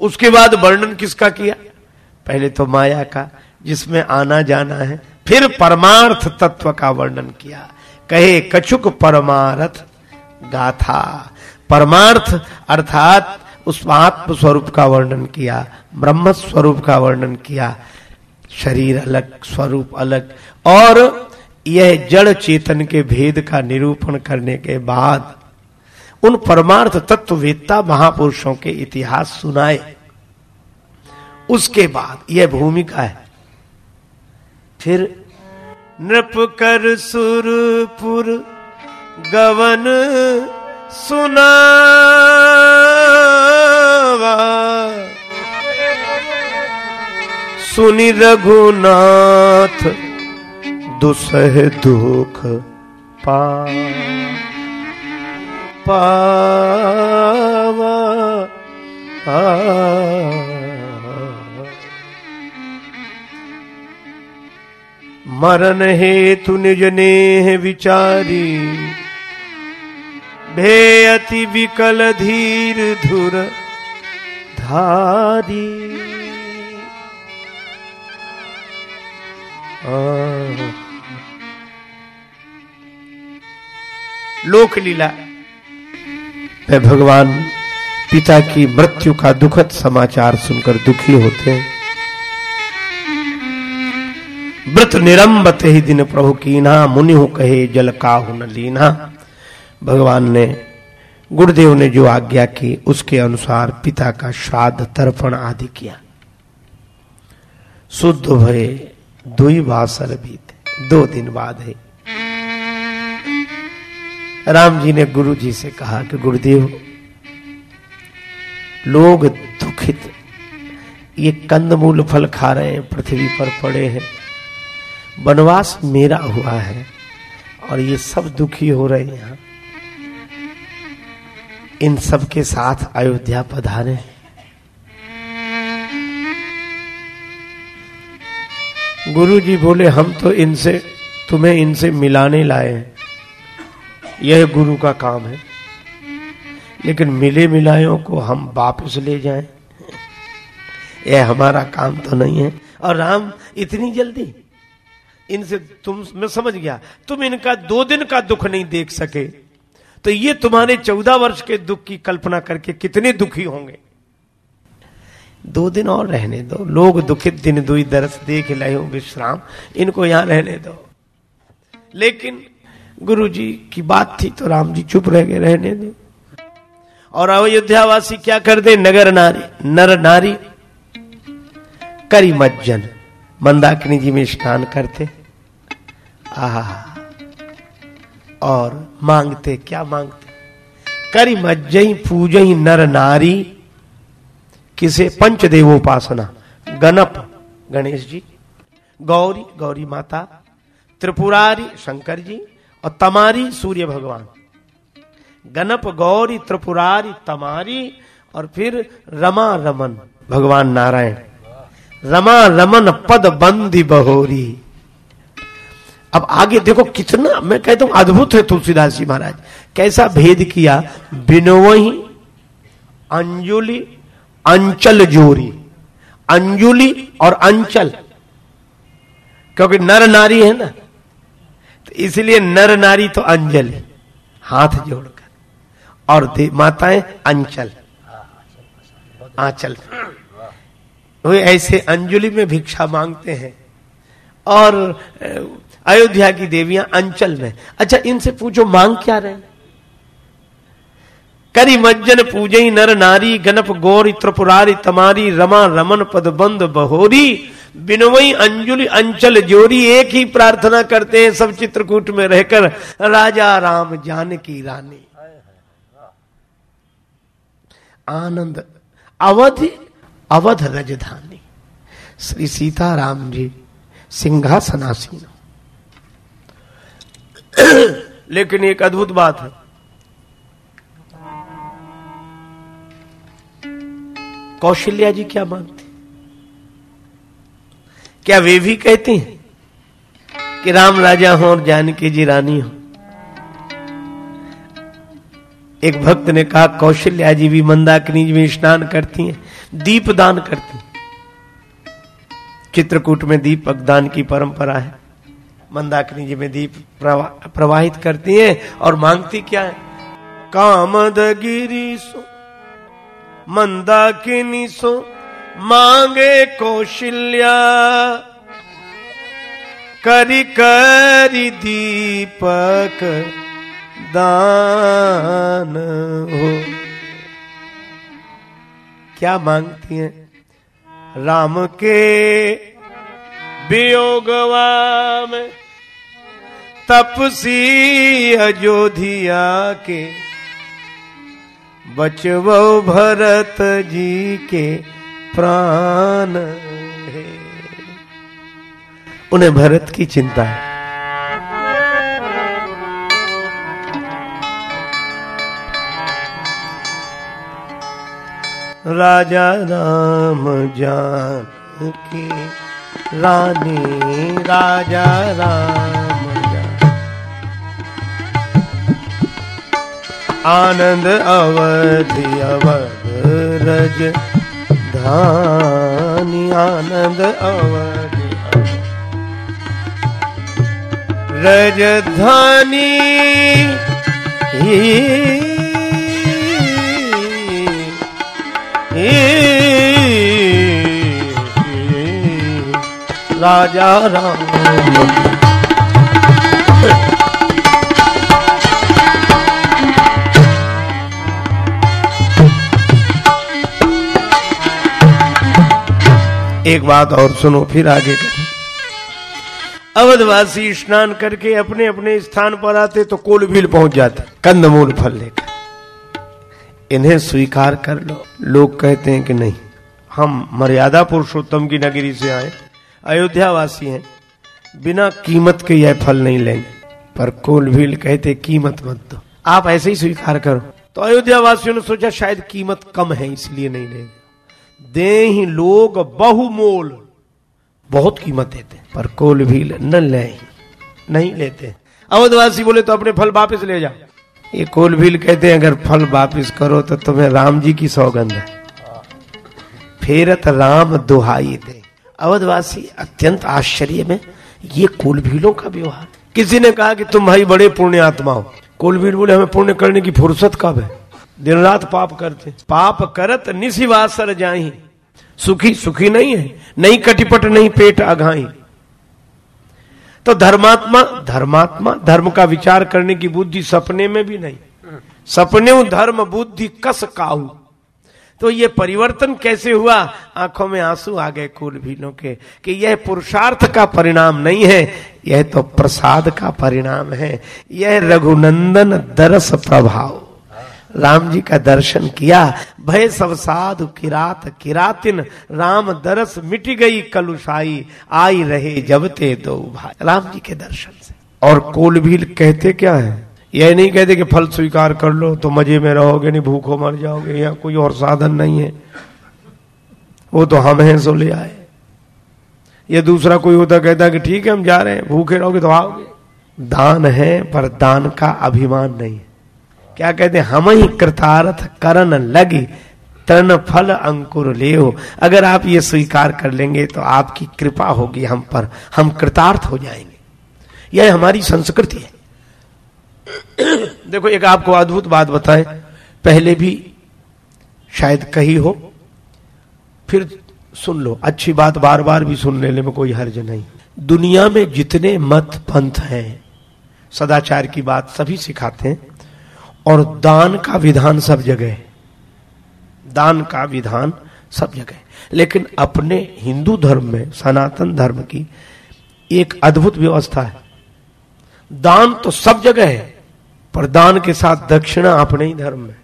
उसके बाद वर्णन किसका किया? पहले तो माया का, जिसमें आना जाना है, फिर परमार्थ तत्व का वर्णन किया। कहे कछुक परमार्थ गाथा परमार्थ अर्थात उस आत्म स्वरूप का वर्णन किया ब्रह्म स्वरूप का वर्णन किया, शरीर अलग, स्वरूप अलग, और यह जड़ चेतन के भेद का निरूपण करने के बाद उन परमार्थ तत्ववेत्ता महापुरुषों के इतिहास सुनाए। उसके बाद यह भूमिका है। फिर नृप कर सुरपुर गवन सुना सुनि रघुनाथ दुसह दुख पा पावा। मरण हेतु निज नेह विचारी भे अति विकल धीर धुर धारी। लोक लीला वे भगवान पिता की मृत्यु का दुखद समाचार सुनकर दुखी होते हैं। व्रत निरंबत ही दिन प्रभु कीना मुनि कहे जल काहु न लीना भगवान ने गुरुदेव ने जो आज्ञा की, उसके अनुसार पिता का श्राद्ध, तर्पण आदि किया। शुद्ध भय दुई बासर बीते, दो दिन बाद है। राम जी ने गुरु जी से कहा कि गुरुदेव, लोग दुखित, ये कंदमूल फल खा रहे हैं, पृथ्वी पर पड़े हैं। वनवास मेरा हुआ है, और ये सब दुखी हो रहे हैं। इन सब के साथ अयोध्या पधारे। गुरु जी बोले, हम तो इनसे, तुम्हें इनसे मिलाने लाए हैं। यह गुरु का काम है। लेकिन मिले मिलायों को हम वापस ले जाएँ। यह हमारा काम तो नहीं है। और राम, इतनी जल्दी? इनसे तुम, मैं समझ गया। तुम इनका दो दिन का दुख नहीं देख सके। तो ये तुम्हारे चौदह वर्ष के दुख की कल्पना करके कितने दुखी होंगे? दो दिन और रहने दो। लोग दुखित दिन दुई दरस देख लो विश्राम। इनको यहाँ रहने दो। लेकिन गुरु जी की बात थी तो राम जी चुप रह गए, रहने दो। और अयोध्यावासी क्या कर दे? नगर नारी, नर नारी, करी मज्जन, मंदाकिनी जी में स्नान करते। आहा और मांगते, क्या मांगते? करी मज्जई, पूजई नर नारी, किसे? पंच देवोपासना गणप, गणेश जी, गौरी गौरी माता, त्रिपुरारी शंकर जी और तमारी सूर्य भगवान। गणप, गौरी, त्रिपुरारी, तमारी और फिर रमा रमन, भगवान नारायण। रमा रमन पद बंदी बहोरी। अब आगे देखो कितना, मैं कहता हूँ अद्भुत है तुलसीदास जी महाराज। कैसा भेद किया? बिनोही अंजुली, अंचल जोरी। अंजुली और अंचल। क्योंकि नर नारी है ना तो इसलिए नर नारी तो अंजलि हाथ जोड़कर। और माताएँ अंचल। आंचल। वे ऐसे अंजुलि में भिक्षा मांगते हैं। और अयोध्या की देवियाँ अंचल में। अच्छा इनसे पूछो, मांग क्या रहे? करी मज्जन पूजई नर नारी, गणप गौरी, त्रिपुरारी, तमारी, रमा, रमन पद बंद बहोरी, बिनवई, अंजुल, अंचल, जोरी, एक ही प्रार्थना करते हैं, सब चित्रकूट में रहकर, राजा राम जान की रानी। आनंद, अवधि, अवध रजधानी। श्री सीताराम जी, सिंहासनासीन। लेकिन एक अद्भुत बात है। कौशल्या जी क्या मानती? क्या वे भी कहती हैं कि राम राजा हो और जानकी जी रानी हो? एक भक्त ने कहा, कौशल्या जी भी मंदाकिनी में स्नान करती हैं, दीप दान करती चित्रकूट में दीपक दान की परंपरा है। मंदाकिनी जी में दीप प्रवा, प्रवाहित करती हैं और मांगती क्या है? कामद गिरी सो मंदाकिनी सो मांगे कौशल्या। करी करी दीपक दान हो। क्या मांगती हैं? राम के वियोगवा में तपसी अयोध्या के, बचवो भरत जी के प्राण है। उन्हें भरत की चिंता है। राजा राम जान की, रानी राजा राम आनंद अवधि अवध रज धानी आनंद अवधि रज रजधानी राजा राम। एक बात और सुनो, फिर आगे करें अवधवासी स्नान करके अपने अपने स्थान पर आते तो कोलभील पहुँच जाते, कंदमूल फल लेकर। इन्हें स्वीकार कर लो। लोग कहते हैं कि नहीं, हम मर्यादा पुरुषोत्तम की नगरी से आए अयोध्या वासी हैं। बिना कीमत के यह फल नहीं लेंगे। पर कोलभील कहते, कीमत मत दो। आप ऐसे ही स्वीकार करो। तो अयोध्या वासियों ने सोचा, शायद कीमत कम है, इसलिए नहीं लेंगे। दे ही लोग बहुमोल। बहुत कीमत देते पर कोल भी न ले। नहीं लेते। अवधवासी बोले तो अपने फल वापस ले जाओ। ये कोल भील कहते हैं अगर फल वापस करो तो तुम्हें राम जी की सौगंध है। फेरत राम दुहाई दे। अवधवासी अत्यंत आश्चर्य में ये कुलभीलों का व्यवहार। किसी ने कहा कि तुम भाई बड़े पुण्य आत्मा हो। कुलभील बोले हमें पुण्य करने की फुर्सत कब है? दिन रात पाप करते। पाप करत निशिवासर जाही सुखी सुखी नहीं है, नहीं कटिपट, नहीं पेट अघाई। तो धर्मात्मा धर्मात्मा, धर्म का विचार करने की बुद्धि सपने में भी नहीं। सपने धर्म, बुद्धि कस काहू। तो ये परिवर्तन कैसे हुआ? आँखों में आँसू आ गए कुल भीलों के, कि यह पुरुषार्थ का परिणाम नहीं है, यह तो प्रसाद का परिणाम है। यह रघुनंदन दरस प्रभाव। राम जी का दर्शन किया। भय सब साधु किरात किरातिन, राम दरस मिट गई कलुषाई, आई रहे जब ते दो भाई। राम जी के दर्शन से। और कोलभील कहते क्या है? यह नहीं कहते कि फल स्वीकार कर लो तो मज़े में रहोगे, नहीं भूखो मर जाओगे, या कोई और साधन नहीं है। वो तो हम हैं, सो ले आए। ये दूसरा कोई होता कहता कि ठीक है, हम जा रहे हैं, भूखे रहोगे तो आओगे। दान है, पर दान का अभिमान नहीं है। क्या कहते हम ही कृतार्थ करण लगी तरण फल अंकुर ले अगर आप ये स्वीकार कर लेंगे तो आपकी कृपा होगी हम पर, हम कृतार्थ हो जाएँगे। यह हमारी संस्कृति है। देखो, एक आपको अद्भुत बात बताएँ, पहले भी शायद कही हो, फिर सुन लो, अच्छी बात बार बार भी सुन लेने में कोई हर्ज नहीं। दुनिया में जितने मत पंथ हैं, सदाचार की बात सभी सिखाते हैं और दान का विधान सब जगह दान का विधान सब जगह लेकिन अपने हिंदू धर्म में, सनातन धर्म की एक अद्भुत व्यवस्था है। दान तो सब जगह है, पर दान के साथ दक्षिणा अपने ही धर्म में।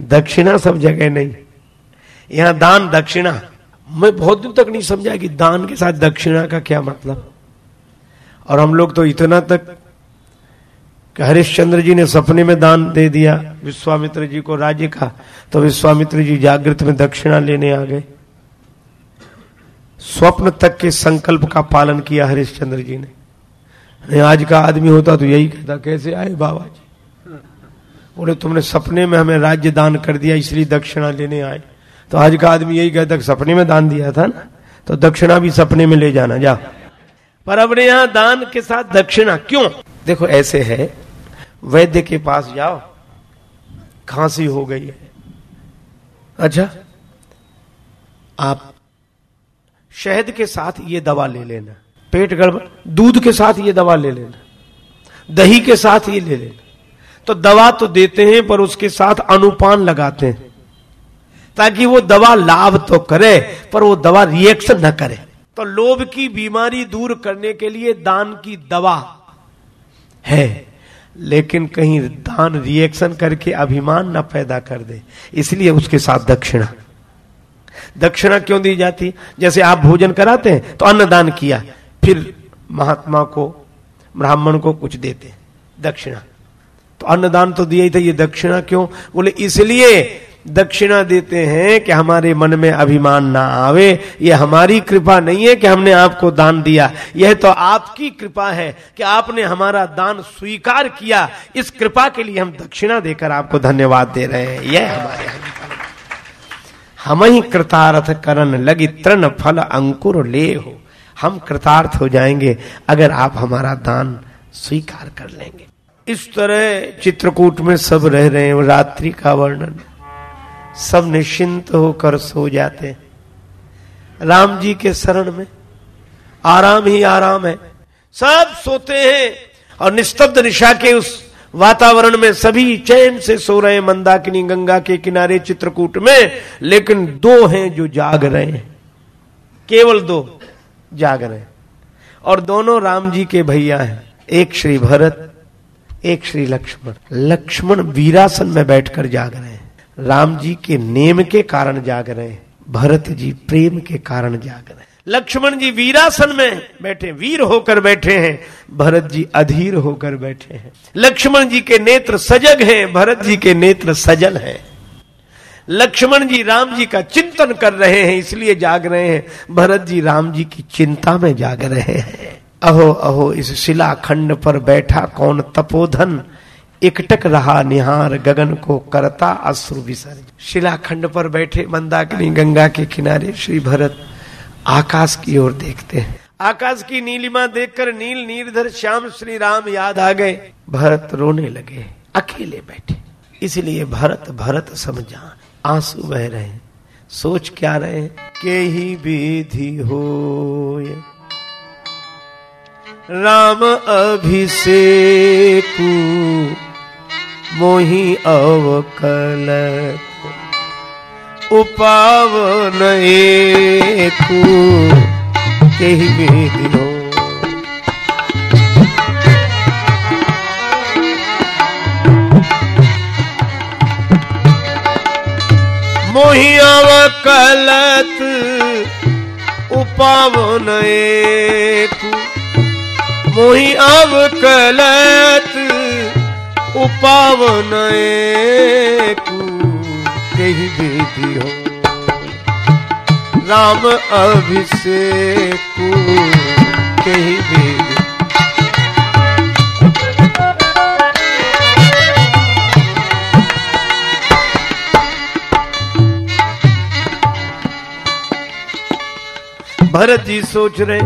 दक्षिणा सब जगह नहीं। यहाँ दान दक्षिणा। मैं बहुत दिन तक नहीं समझा कि दान के साथ दक्षिणा का क्या मतलब। और हम लोग तो इतना तक हरिश्चंद्र जी ने सपने में दान दे दिया, विश्वामित्र जी को राज्य का तो विश्वामित्र जी जागृत में दक्षिणा लेने आ गए। स्वप्न तक के संकल्प का पालन किया हरिश्चंद्र जी ने। आज का आदमी होता तो यही कहता, कैसे आए बाबा जी बोले, तुमने सपने में हमें राज्य दान कर दिया, इसलिए दक्षिणा लेने आए। तो आज का आदमी यही कहता, सपने में दान दिया था ना तो दक्षिणा भी सपने में ले जाना, जा। पर अपने यहाँ दान के साथ दक्षिणा क्यों? देखो, ऐसे है। वैद्य के पास जाओ, खांसी हो गई है। अच्छा आप शहद के साथ ये दवा ले लेना, पेट गड़बड़, दूध के साथ ये दवा ले लेना, दही के साथ ये ले लेना। तो दवा तो देते हैं, पर उसके साथ अनुपान लगाते हैं। ताकि वो दवा लाभ तो करे, पर वो दवा रिएक्शन न करे। तो लोभ की बीमारी दूर करने के लिए दान की दवा है। लेकिन कहीं दान रिएक्शन करके अभिमान ना पैदा कर दे। इसलिए उसके साथ दक्षिणा। दक्षिणा क्यों दी जाती? जैसे आप भोजन कराते हैं तो अन्नदान किया, फिर महात्मा को, ब्राह्मण को कुछ देते दक्षिणा। तो अन्नदान तो दिया ही था, ये दक्षिणा क्यों? बोले, इसलिए दक्षिणा देते हैं कि हमारे मन में अभिमान ना आवे। यह हमारी कृपा नहीं है कि हमने आपको दान दिया। यह तो आपकी कृपा है कि आपने हमारा दान स्वीकार किया। इस कृपा के लिए हम दक्षिणा देकर आपको धन्यवाद दे रहे हैं। यह हमारे हम ही। कृतार्थ करण लगी तृण फल अंकुर ले हो। हम कृतार्थ हो जाएँगे अगर आप हमारा दान स्वीकार कर लेंगे। इस तरह चित्रकूट में सब रह रहे हैं। रात्रि का वर्णन। सब निश्चिंत होकर सो जाते हैं। राम जी के शरण में आराम ही आराम है। सब सोते हैं और निस्तब्ध निशा के उस वातावरण में सभी चैन से सो रहे हैं, मंदाकिनी गंगा के किनारे चित्रकूट में, लेकिन दो हैं जो जाग रहे हैं। केवल दो जाग रहे हैं। और दोनों राम जी के भैया हैं। एक श्री भरत, एक श्री लक्ष्मण। लक्ष्मण वीरासन में बैठकर जाग रहे हैं। राम जी के नेम के कारण जाग रहे हैं, भरत जी प्रेम के कारण जाग रहे हैं। लक्ष्मण जी वीरासन में बैठे वीर होकर बैठे हैं, भरत जी अधीर होकर बैठे हैं। लक्ष्मण जी के नेत्र सजग हैं, भरत जी के नेत्र सजल हैं। लक्ष्मण जी राम जी का चिंतन कर रहे हैं, इसलिए जाग रहे हैं। भरत जी राम जी की चिंता में जाग रहे हैं। अहो अहो, इस शिला खंड पर बैठा कौन तपोधन? एकटक रहा निहार गगन को करता अश्रु विसर्ज। शिलाखंड पर बैठे मंदाकिनी गंगा के किनारे श्री भरत आकाश की ओर देखते हैं। आकाश की नीलिमा देखकर नील नीरधर श्याम श्री राम याद आ गए। भरत रोने लगे, अकेले बैठे। इसलिए भरत भरत समझा आँसू बह रहे सोच क्या रहे के ही विधि हो राम अभिषेक मोही अवकल। उपावन एकू केही वेदिनो मोही अवकलत उपावन एकू मोही अवकलत उपावन कही हो। राम अभिषेक कही भरत जी सोच रहे,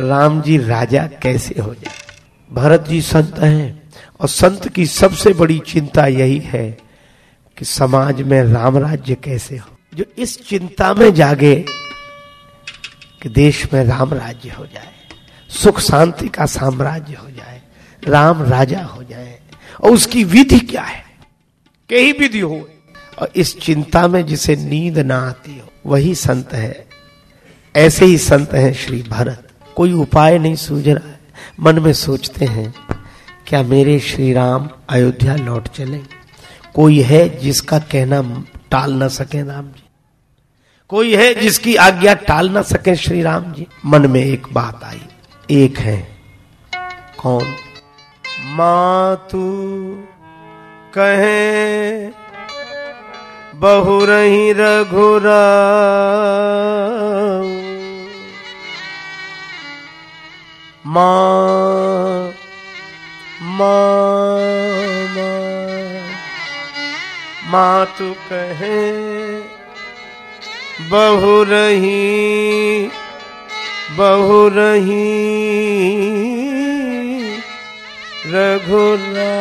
राम जी राजा कैसे हो जाए? भरत जी संत हैं और संत की सबसे बड़ी चिंता यही है कि समाज में राम राज्य कैसे हो। जो इस चिंता में जागे कि देश में राम राज्य हो जाए, सुख शांति का साम्राज्य हो जाए, राम राजा हो जाए, और उसकी विधि क्या है? कई विधि हो। और इस चिंता में जिसे नींद ना आती हो, वही संत है। ऐसे ही संत हैं श्री भरत। कोई उपाय नहीं सूझ रहा है। मन में सोचते हैं, क्या मेरे श्री राम अयोध्या लौट चले? कोई है जिसका कहना टाल ना सके राम जी? कोई है जिसकी आज्ञा टाल ना सके श्री राम जी? मन में एक बात आई, एक है, कौन? मातु कहे, बहु रही रघुरा माँ माँ तू कहे, बहु रही बहु रही। रघुरा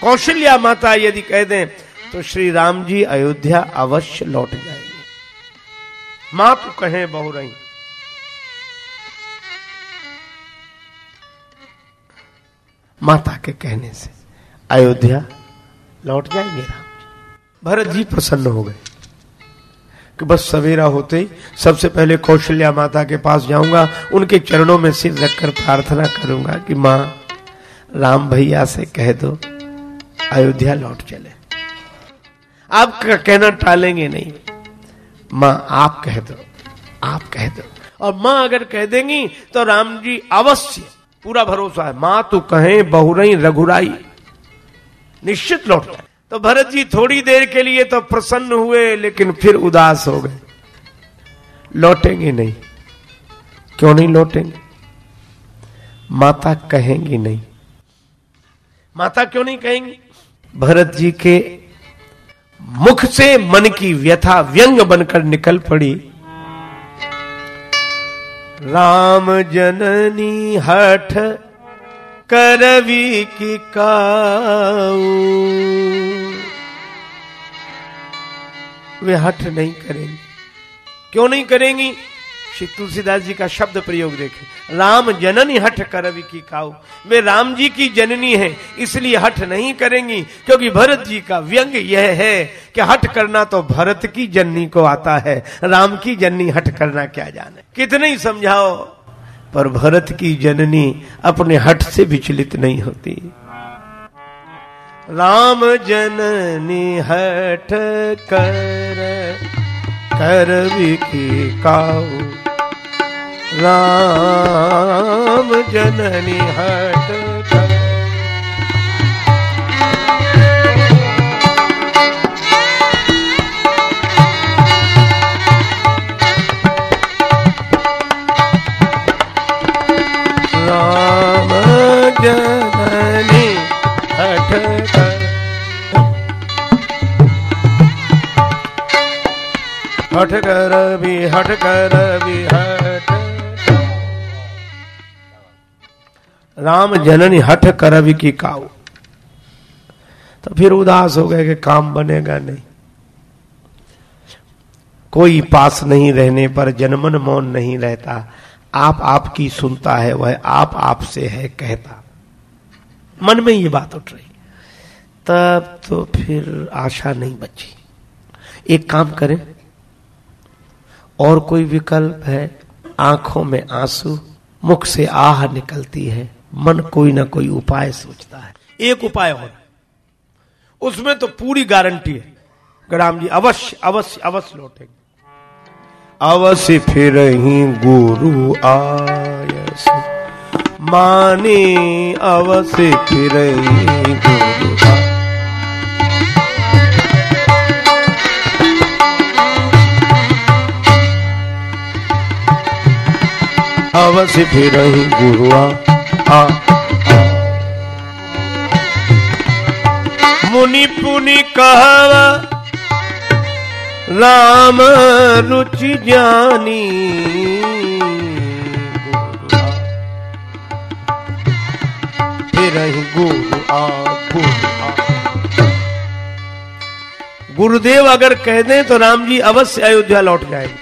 कौशल्या माता यदि कह दें तो श्री राम जी अयोध्या अवश्य लौट जाएँगे माँ तो कहे बहु रही। माता के कहने से, अयोध्या लौट जाएँगे राम भरत जी प्रसन्न हो गए। कि बस सवेरा होते ही सबसे पहले कौशल्या माता के पास जाऊँगा, उनके चरणों में सिर रखकर प्रार्थना करूँगा कि माँ, राम भैया से कह दो, अयोध्या लौट चले। आप कहना टालेंगे नहीं। माँ आप कह दो आप कह दो। और माँ अगर कह देंगी तो राम जी अवश्य पूरा भरोसा है। माँ तो कहे बहुरई रघुराई। निश्चित लौट जाए तो भरत जी थोड़ी देर के लिए तो प्रसन्न हुए लेकिन फिर उदास हो गए। लौटेंगे नहीं। क्यों नहीं लौटेंगे? माता कहेंगी नहीं। माता क्यों नहीं कहेंगी? भरत जी के मुख से मन की व्यथा व्यंग बनकर निकल पड़ी। राम जननी हठ करवी की काऊ। वे हठ नहीं करेंगे। क्यों नहीं करेंगी? श्री तुलसीदास जी का शब्द प्रयोग देखें। राम जननी हठ करवि की काऊ। वे राम जी की जननी है, इसलिए हठ नहीं करेंगी, क्योंकि भरत जी का व्यंग यह है कि हठ करना तो भरत की जननी को आता है, राम की जननी हठ करना क्या जाने। कितने ही समझाओ, पर भरत की जननी अपने हठ से विचलित नहीं होती। राम जननी हठ कर कर की काऊ। राम जननी हट राम जननी हट हट कर भी हट कर भी हट राम जननी हठ करवि की काऊ। तो फिर उदास हो गए कि काम बनेगा नहीं। कोई पास नहीं रहने पर जनमन मौन नहीं रहता। आप आपकी सुनता है, वह आप आप आपसे है कहता। मन में ये बात उठ रही। तब तो फिर आशा नहीं बची। एक काम करें। और कोई विकल्प है? आँखों में आँसू, मुख से आह निकलती है। मन कोई ना कोई उपाय सोचता है। एक उपाय हो उसमें तो पूरी गारंटी है। राम जी, अवश्य अवश्य अवश्य लौटेंगे। अवश्य फिर ही गुरु आयस। माने अवश्य फिर ही गुरु अवश्य फिर ही गुरुआ मुनि पुनि कहव, राम रुचि फिर गुरु आ गुरुदेव अगर कह दें तो राम जी अवश्य अयोध्या लौट जाएँगे।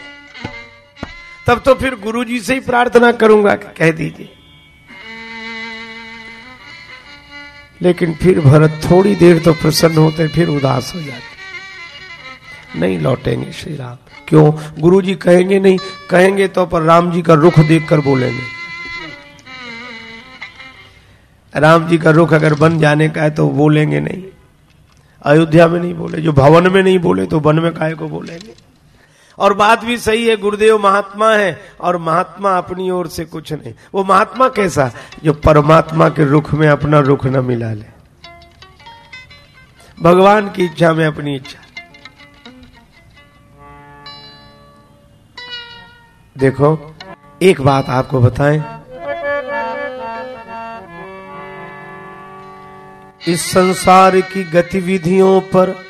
तब तो फिर गुरु जी से ही प्रार्थना करूँगा कि कह दीजिए। लेकिन फिर भरत थोड़ी देर तो प्रसन्न होते, फिर उदास हो जाते। नहीं लौटेंगे श्री राम। क्यों? गुरु जी कहेंगे नहीं, कहेंगे तो पर राम जी का रुख देखकर बोलेंगे। राम जी का रुख अगर बन जाने का है तो बोलेंगे नहीं। अयोध्या में नहीं बोले, जो भवन में नहीं बोले तो वन में काय को बोलेंगे? और बात भी सही है, गुरुदेव महात्मा है, और महात्मा अपनी ओर से कुछ नहीं। वो महात्मा कैसा? जो परमात्मा के रुख में अपना रुख न मिला ले। भगवान की इच्छा में अपनी इच्छा। देखो, एक बात आपको बताएँ। इस संसार की गतिविधियों पर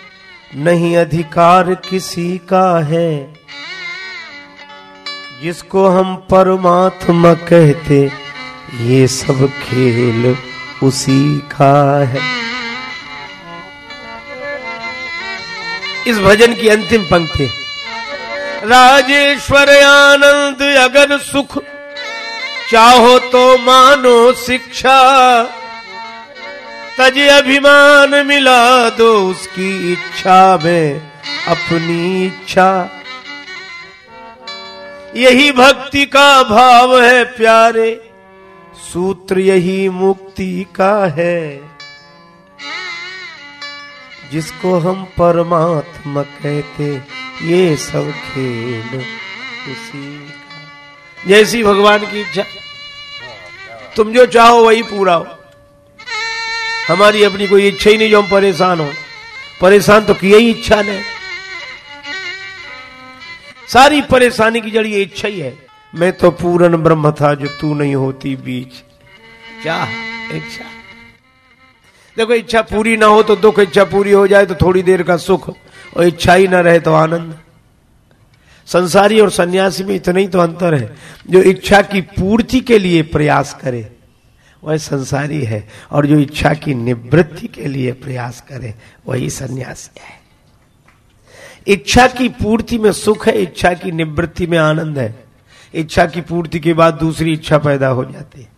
नहीं अधिकार किसी का है। जिसको हम परमात्मा कहते, ये सब खेल उसी का है। इस भजन की अंतिम पंक्ति, राजेश्वर आनंद अगर सुख, चाहो तो मानो शिक्षा। तज अभिमान मिला दो उसकी इच्छा में, अपनी इच्छा। यही भक्ति का भाव है प्यारे, सूत्र यही मुक्ति का है। जिसको हम परमात्मा कहते, ये सब खेल उसी का। जैसी भगवान की इच्छा। तुम जो चाहो वही पूरा हो। हमारी अपनी कोई इच्छा ही नहीं जो हम परेशान हो। परेशान तो किए ही इच्छा ने। सारी परेशानी की जड़ी इच्छा ही है। मैं तो पूर्ण ब्रह्म था जो तू नहीं होती बीच। क्या इच्छा? देखो, इच्छा पूरी ना हो तो दुख, इच्छा पूरी हो जाए तो थोड़ी देर का सुख और इच्छा ही ना रहे तो आनंद। संसारी और सन्यासी में इतना ही तो अंतर है। जो इच्छा की पूर्ति के लिए प्रयास करे वह संसारी है और जो इच्छा की निवृत्ति के लिए प्रयास करे, वही सन्यासी है। इच्छा की पूर्ति में सुख है, इच्छा की निवृत्ति में आनंद है। इच्छा की पूर्ति के बाद दूसरी इच्छा पैदा हो जाती है।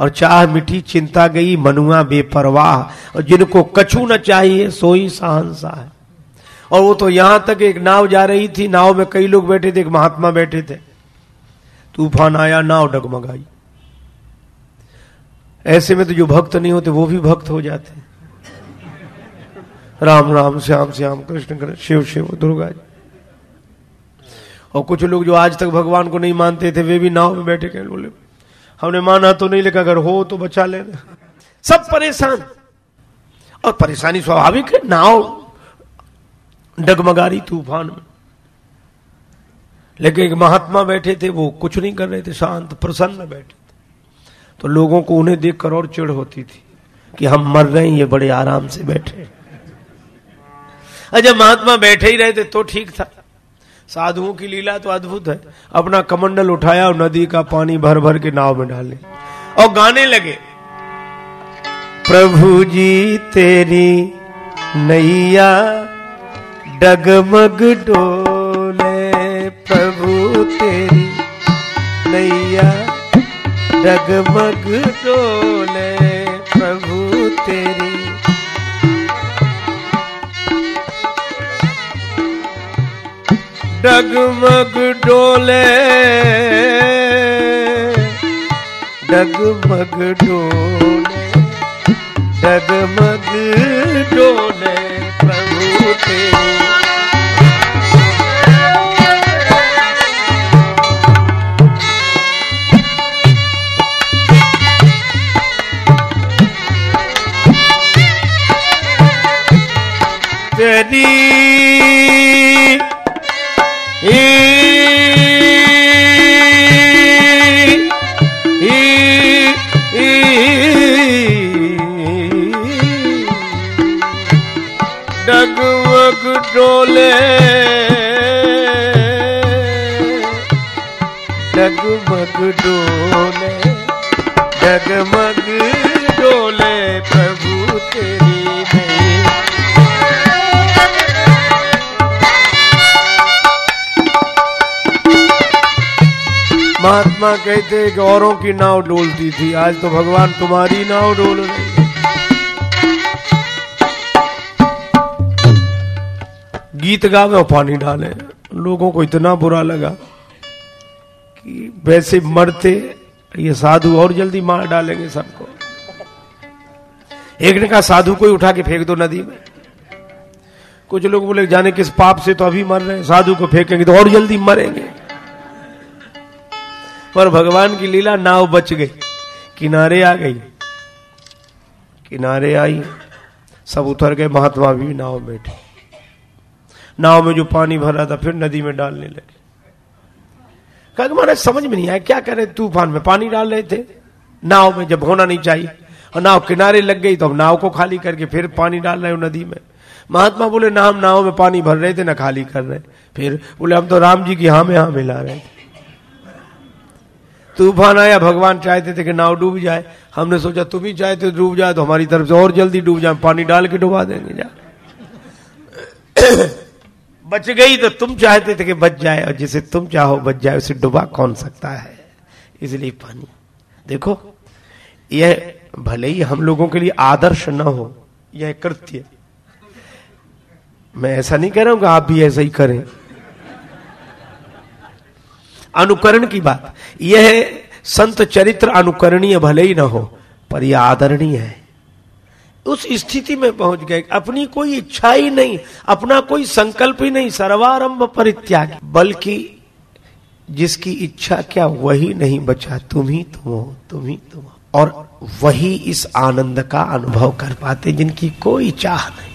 और चाह मिठी चिंता गई, मनुआ बेपरवाह, और जिनको कछु न चाहिए, सोई सहनसा है। और वो तो यहाँ तक एक नाव जा रही थी, नाव में कई लोग बैठे थे, एक महात्मा बैठे थे। तूफ़ान आया, नाव डगमगाई। ऐसे में तो जो भक्त नहीं होते, वो भी भक्त हो जाते राम राम, श्याम श्याम, कृष्ण कृष्ण, शिव शिव, दुर्गा जी। और कुछ लोग जो आज तक भगवान को नहीं मानते थे, वे भी नाव में बैठे कह, बोले, हमने माना तो नहीं, लेकिन अगर हो तो बचा लेना सब परेशान। और परेशानी स्वाभाविक है, नाव डगमगारी तूफ़ान में। लेकिन एक महात्मा बैठे थे, वो कुछ नहीं कर रहे थे, शांत, प्रसन्न बैठे। तो लोगों को उन्हें देखकर और चिड़ होती थी कि हम मर रहे हैं, ये बड़े आराम से बैठे जब महात्मा बैठे ही रहे थे तो ठीक था। साधुओं की लीला तो अद्भुत है। अपना कमंडल उठाया और नदी का पानी भर भर के नाव में डाले और गाने लगे, प्रभु जी, तेरी नैया डगमग डोले, प्रभु तेरी नैया डगमग डोले प्रभु तेरी। डगमग डोले डगमग डोले डगमग डोले प्रभु तेरे। तेरी डगमग डोले। डगमग डोले महात्मा कहते कि औरों की नाव डोलती थी। आज तो भगवान तुम्हारी नाव डोल रही गीत गावे और पानी डाले। लोगों को इतना बुरा लगा कि वैसे मरते, ये साधु और जल्दी मार डालेंगे सबको। एक ने कहा, साधु कोई उठा के फेंक दो नदी में। कुछ लोग बोले, जाने किस पाप से तो अभी मर रहे हैं। साधु को फेंकेंगे तो और जल्दी मरेंगे। पर भगवान की लीला नाव बच गई। किनारे आ गई। किनारे आई। सब उतर गए, महात्मा भी नाव बैठे। नाव में जो पानी भरा था, फिर नदी में डालने लगे। कहा महाराज, समझ में नहीं आया, क्या करे तूफ़ान में? पानी डाल रहे थे। नाव में जब होना नहीं चाहिए, और नाव किनारे लग गई तो हम नाव को खाली करके फिर पानी डाल रहे हो नदी में। महात्मा बोले, ना, हम नाव में पानी भर रहे थे, ना खाली कर रहे। फिर बोले, हम तो राम जी की हाँ में हाँ मिला रहे थे। तूफ़ान आया भगवान चाहते थे कि नाव डूब जाए। हमने सोचा तुम ही चाहते डूब जाए तो हमारी तरफ़ से और जल्दी डूब जाए पानी डाल के डुबा देंगे जा। बच गई तो तुम चाहते थे कि बच जाए, और जिसे तुम चाहो बच जाए, उसे डुबा कौन सकता है? इसलिए पानी। देखो यह भले ही हम लोगों के लिए आदर्श न हो, यह कृत्य। मैं ऐसा नहीं कह रहा हूँ कि आप भी ऐसा ही करें। अनुकरण की बात। यह संत चरित्र अनुकरणीय भले ही ना हो, पर यह आदरणीय है। उस स्थिति में पहुँच गए। अपनी कोई इच्छा ही नहीं, अपना कोई संकल्प ही नहीं, सर्वारंभ परित्याग। बल्कि जिसकी इच्छा क्या, वही नहीं बचा। तुम ही तुम हो, तुम ही तुम हो। और वही इस आनंद का अनुभव कर पाते, जिनकी कोई चाह नहीं,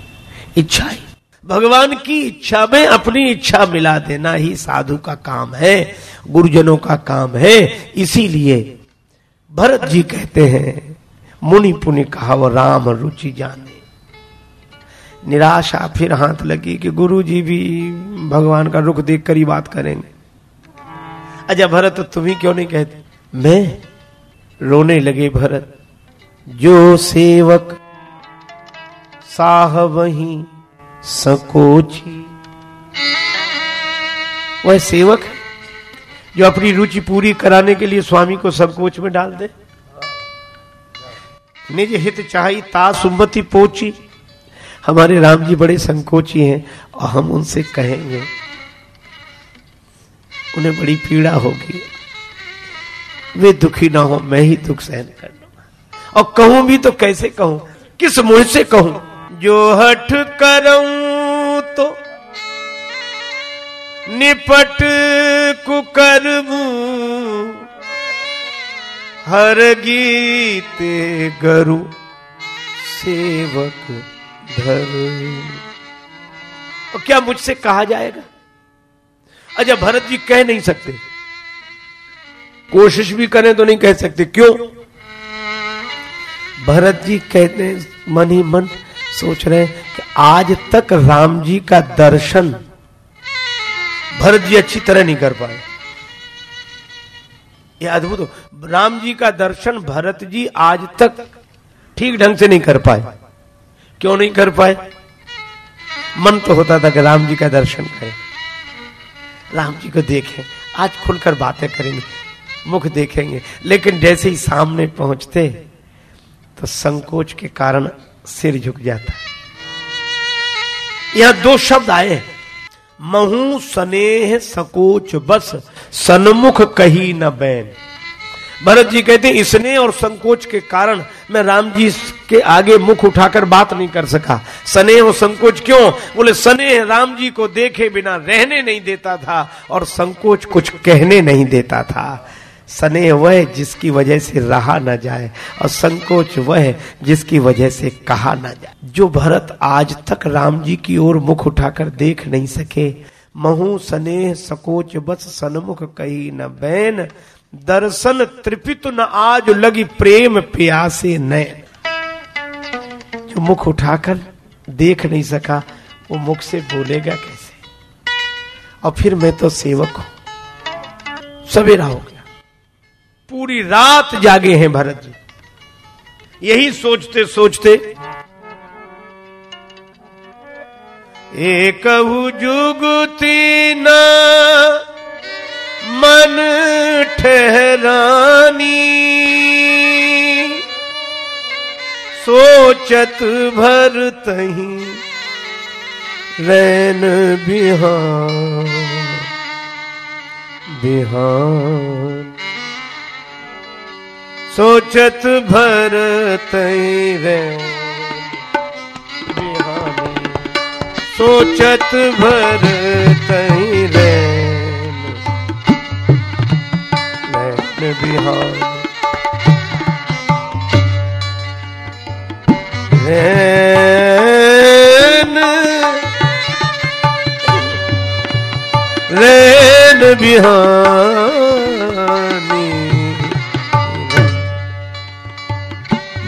इच्छा ही भगवान की इच्छा में अपनी इच्छा मिला देना ही साधु का काम है, गुरुजनों का काम है। इसीलिए भरत जी कहते हैं, मुनि पुनि कहा वो राम रुचि जाने। निराशा फिर हाथ लगी कि गुरु जी भी भगवान का रुख देख कर ही बात करेंगे। अजय भरत, तुम ही क्यों नहीं कहते? मैं रोने लगे भरत, जो सेवक साह वही सकोची। वह सेवक है जो अपनी रुचि पूरी कराने के लिए स्वामी को संकोच में डाल दे। निज हित चाही ता पोची। हमारे राम जी बड़े संकोची हैं और हम उनसे कहेंगे, उन्हें बड़ी पीड़ा होगी। वे दुखी ना हो, मैं ही दुख सहन कर लूँगा। और कहूँ भी तो कैसे कहूँ? किस मुँह से कहूँ? जो हठ करूँ तो निपट कुकरमू। हर गीते गरु सेवक धर क्या मुझसे कहा जाएगा? अच्छा भरत जी कह नहीं सकते। कोशिश भी करें तो नहीं कह सकते। क्यों? भरत जी कहते मन ही मन सोच रहे हैं कि आज तक राम जी का दर्शन भरत जी अच्छी तरह नहीं कर पाए। ये अद्भुत हो। राम जी का दर्शन भरत जी आज तक ठीक ढंग से नहीं कर पाए। क्यों नहीं कर पाए? मन तो होता था कि राम जी का दर्शन करें। राम जी को देखें। आज खुलकर बातें करेंगे, मुख देखेंगे। लेकिन जैसे ही सामने पहुँचते तो संकोच के कारण सिर झुक जाता यहाँ दो शब्द आए महू स्नेह सकोच बस, सन्मुख कही न बैन। भरत जी कहते हैं, स्नेह और संकोच के कारण मैं राम जी के आगे मुख उठाकर बात नहीं कर सका। स्नेह और संकोच क्यों? बोले, स्नेह राम जी को देखे बिना रहने नहीं देता था और संकोच कुछ कहने नहीं देता था। स्नेह वह जिसकी वजह से रहा ना जाए और संकोच वह जिसकी वजह से कहा ना जाए। जो भरत आज तक राम जी की ओर मुख उठाकर देख नहीं सके, महु स्नेह सकोच बस सनमुख कही न बैन, दर्शन त्रिपित न आज लगी प्रेम प्यासे नैन जो मुख उठाकर देख नहीं सका, वो मुख से बोलेगा कैसे? और फिर मैं तो सेवक हूँ, सवेरा हो गया। पूरी रात जागे हैं भरत जी। यही सोचते सोचते एक जुगती न मन ठहरानी। सोचत भर तही रैन बिहान बिहान। सोचत भरत रे बिहान सोचत भरत रे नैन बिहान रैन रैन बिहानी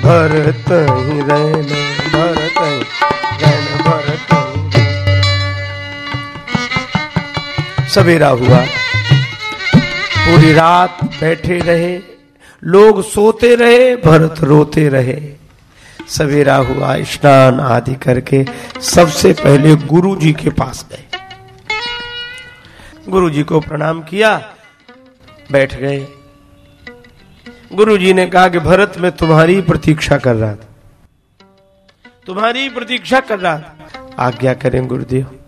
भरत ही रैन, भरत रैन, भरत सवेरा हुआ। पूरी रात बैठे रहे। लोग सोते रहे, भरत रोते रहे। सवेरा हुआ, स्नान आदि करके सबसे पहले गुरु जी के पास गए। गुरु जी को प्रणाम किया, बैठ गए। गुरु जी ने कहा कि भरत मैं तुम्हारी प्रतीक्षा कर रहा था। तुम्हारी प्रतीक्षा कर रहा था। आज्ञा करें गुरुदेव।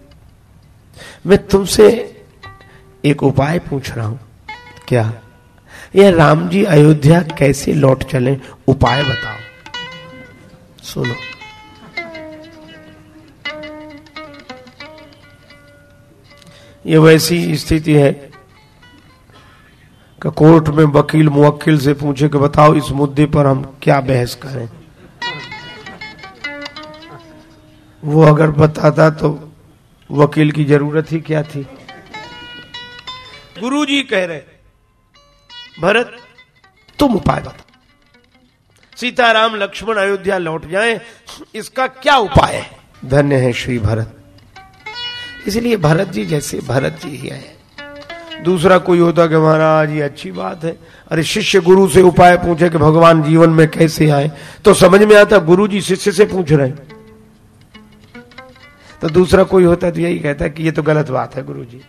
मैं तुमसे एक उपाय पूछ रहा हूँ। क्या? यह राम जी अयोध्या कैसे लौट चले? उपाय बताओ। सुनो। ये वैसी स्थिति है कि कोर्ट में वकील, मुवक्किल से पूछे कि बताओ इस मुद्दे पर हम क्या बहस करें? वो अगर बताता तो वकील की ज़रूरत ही क्या थी? गुरु जी कह रहे भरत, तुम उपाय बताओ। सीताराम लक्ष्मण अयोध्या लौट जाए, इसका क्या उपाय है? धन्य है श्री भरत। इसलिए भरत जी जैसे भरत जी ही आए। दूसरा कोई होता कि महाराज, ये अच्छी बात है। अरे शिष्य गुरु से उपाय पूछे कि भगवान जीवन में कैसे आए। तो समझ में आता, गुरु जी शिष्य से पूछ रहे हैं। तो दूसरा कोई होता तो यही कहता कि ये तो गलत बात है गुरु जी।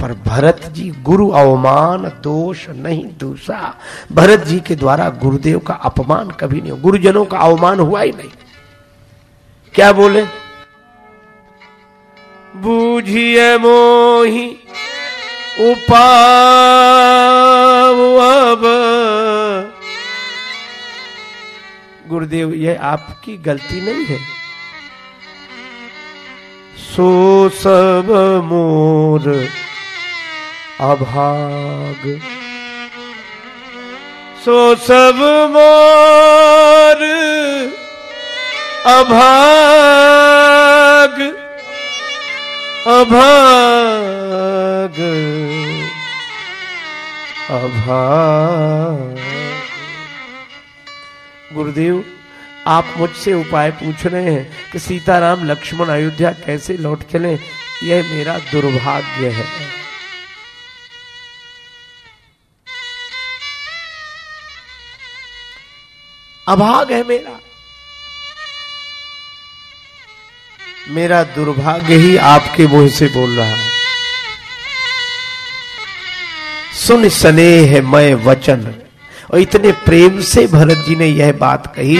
पर भरत जी, गुरु अवमान, दोष नहीं, दूसरा। भरत जी के द्वारा गुरुदेव का अपमान कभी नहीं हो। गुरुजनों का अवमान हुआ ही नहीं। क्या बोले? बूझिए मोही उपाव गुरुदेव यह आपकी गलती नहीं है। सो सब मोर अभाग। सो सब मोर अभाग। अभाग। अभाग। गुरुदेव, आप मुझसे उपाय पूछ रहे हैं कि सीताराम लक्ष्मण अयोध्या कैसे लौट चले? यह मेरा दुर्भाग्य है। अभाग है मेरा। मेरा दुर्भाग्य ही आपके मुँह से बोल रहा है। सुन सने है मैं वचन। और इतने प्रेम से भरत जी ने यह बात कही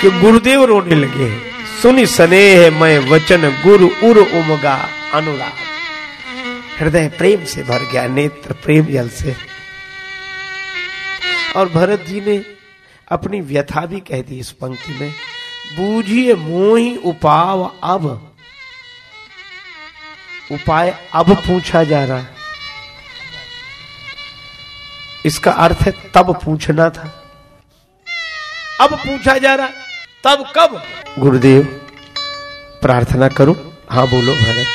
कि गुरुदेव रोने लगे। सुन सने है मैं वचन, गुरु उर उमगा अनुराग। हृदय प्रेम से भर गया, नेत्र प्रेम जल से। और भरत जी ने अपनी व्यथा भी कह दी इस पंक्ति में। बूझिए मोही उपाव अब। उपाय अब पूछा जा रहा है। इसका अर्थ है तब पूछना था। अब पूछा जा रहा तब कब? गुरुदेव, प्रार्थना करो? हाँ, बोलो भरत।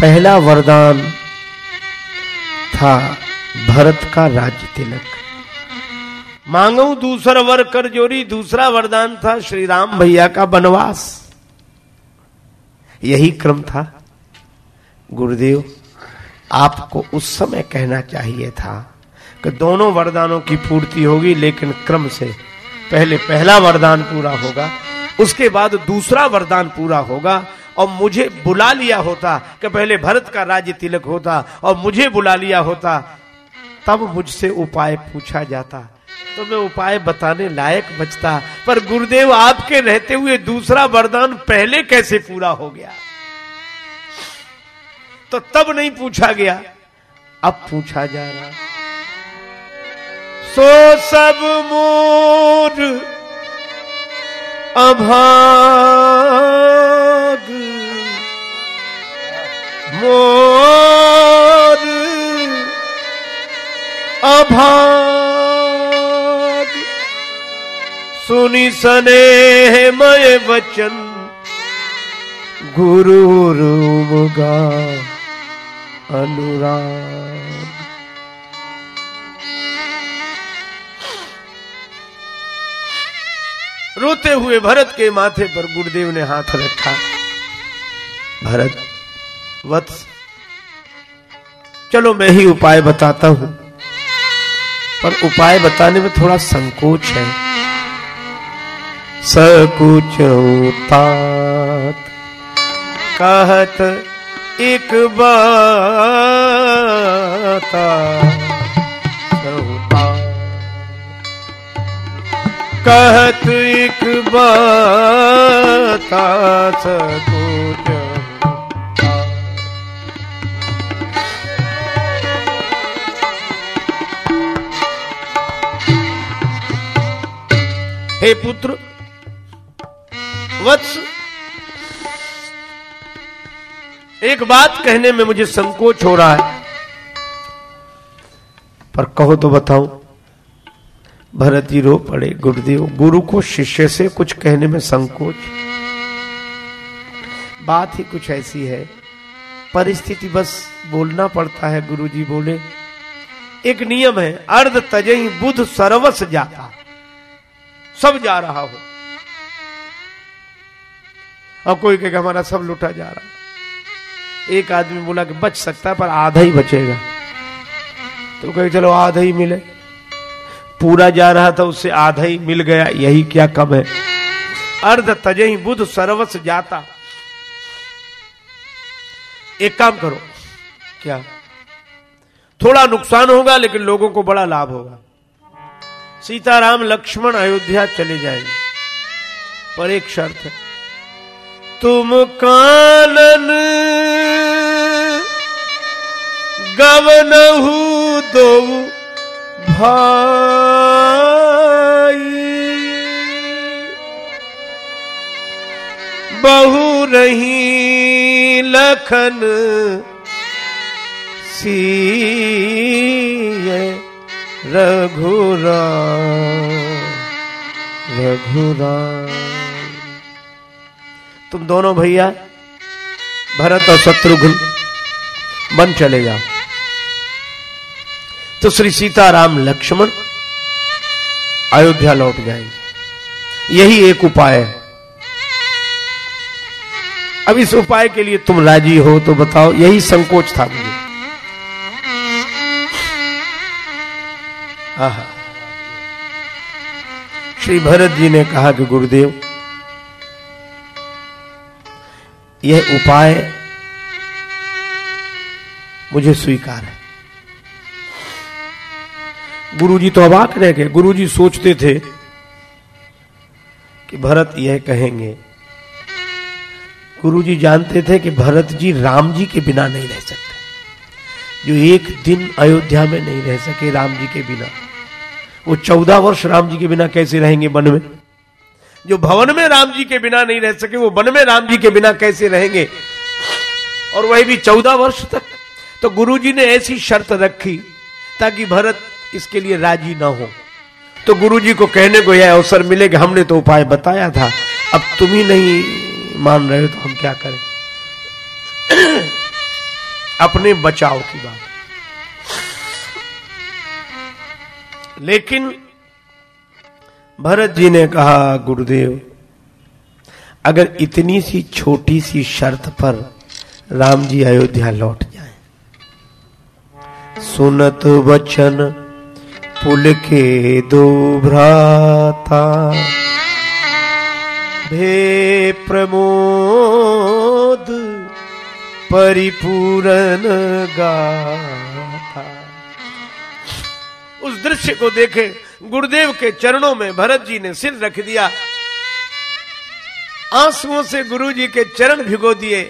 पहला वरदान था भरत का राज्य तिलक। मांगू दूसरा वर कर जोरी दूसरा वरदान था श्री राम भैया का वनवास यही क्रम था। गुरुदेव, आपको उस समय कहना चाहिए था कि दोनों वरदानों की पूर्ति होगी, लेकिन क्रम से पहले पहला वरदान पूरा होगा, उसके बाद दूसरा वरदान पूरा होगा, और मुझे बुला लिया होता कि पहले भरत का राज्य तिलक होता, और मुझे बुला लिया होता, तब मुझसे उपाय पूछा जाता। तो मैं उपाय बताने लायक बचता। पर गुरुदेव, आपके रहते हुए दूसरा वरदान पहले कैसे पूरा हो गया? तो तब नहीं पूछा गया, अब पूछा जा रहा। सो सब मोर अभाग मोर अभाग। सुनी सने मय वचन, गुरु रूमगा अनुराग। रोते हुए भरत के माथे पर गुरुदेव ने हाथ रखा। भरत, वत्स, चलो मैं ही उपाय बताता हूँ। पर उपाय बताने में थोड़ा संकोच है। सकुच तात कहत एक बाता कहत एक बाता सकुच हे पुत्र वत्स। एक बात कहने में मुझे संकोच हो रहा है। पर कहो तो बताऊँ, भरत जी रो पड़े गुरुदेव, गुरु को शिष्य से कुछ कहने में संकोच। बात ही कुछ ऐसी है। परिस्थिति बस बोलना पड़ता है गुरु जी बोले। एक नियम है, अर्ध तजही बुध सर्वस जाता। सब जा रहा हो। अब कोई कहेगा, हमारा सब लुटा जा रहा एक आदमी बोला कि, बच सकता है, पर आधा ही बचेगा। तो कहे, चलो, आधा ही मिले। पूरा जा रहा था, उससे आधा ही मिल गया, यही क्या कम है? अर्ध तजही बुध सर्वस जाता। एक काम करो। क्या? थोड़ा नुकसान होगा, लेकिन लोगों को बड़ा लाभ होगा। सीताराम लक्ष्मण अयोध्या चले जाएँगे। पर एक शर्त है। तुम कानन गवनहु दो भाई। बहु रही लखन सी रघुरा रघुरा तुम दोनों भैया, भरत और शत्रुघ्न, बन चले जाओ। तो श्री सीताराम लक्ष्मण अयोध्या लौट जाएँगे। यही एक उपाय है। अब इस उपाय के लिए तुम राज़ी हो तो बताओ, यही संकोच था मुझे। श्री भरत जी ने कहा कि गुरुदेव यह उपाय मुझे स्वीकार है। गुरुजी तो अबाक रह गए। गुरुजी सोचते थे कि भरत यह कहेंगे। गुरुजी जानते थे कि भरत जी राम जी के बिना नहीं रह सकते। जो एक दिन अयोध्या में नहीं रह सके राम जी के बिना। वो चौदह वर्ष राम जी के बिना कैसे रहेंगे वन में? जो भवन में राम जी के बिना नहीं रह सके, वो वन में राम जी के बिना कैसे रहेंगे? और वही भी चौदह वर्ष तक। तो गुरु जी ने ऐसी शर्त रखी ताकि भरत इसके लिए राज़ी ना हो। तो गुरु जी को कहने को यह अवसर मिले कि हमने तो उपाय बताया था। अब तुम ही नहीं मान रहे हो तो हम क्या करें? अपने बचाव की बात। लेकिन भरत जी ने कहा, गुरुदेव, अगर इतनी सी छोटी सी शर्त पर राम जी अयोध्या लौट जाए, सुनत वचन पुल के दो भ्राता, भे प्रमोद परिपूर्ण गाथा उस दृश्य को देखे। गुरुदेव के चरणों में भरत जी ने सिर रख दिया। आंसुओं से गुरु जी के चरण भिगो दिए।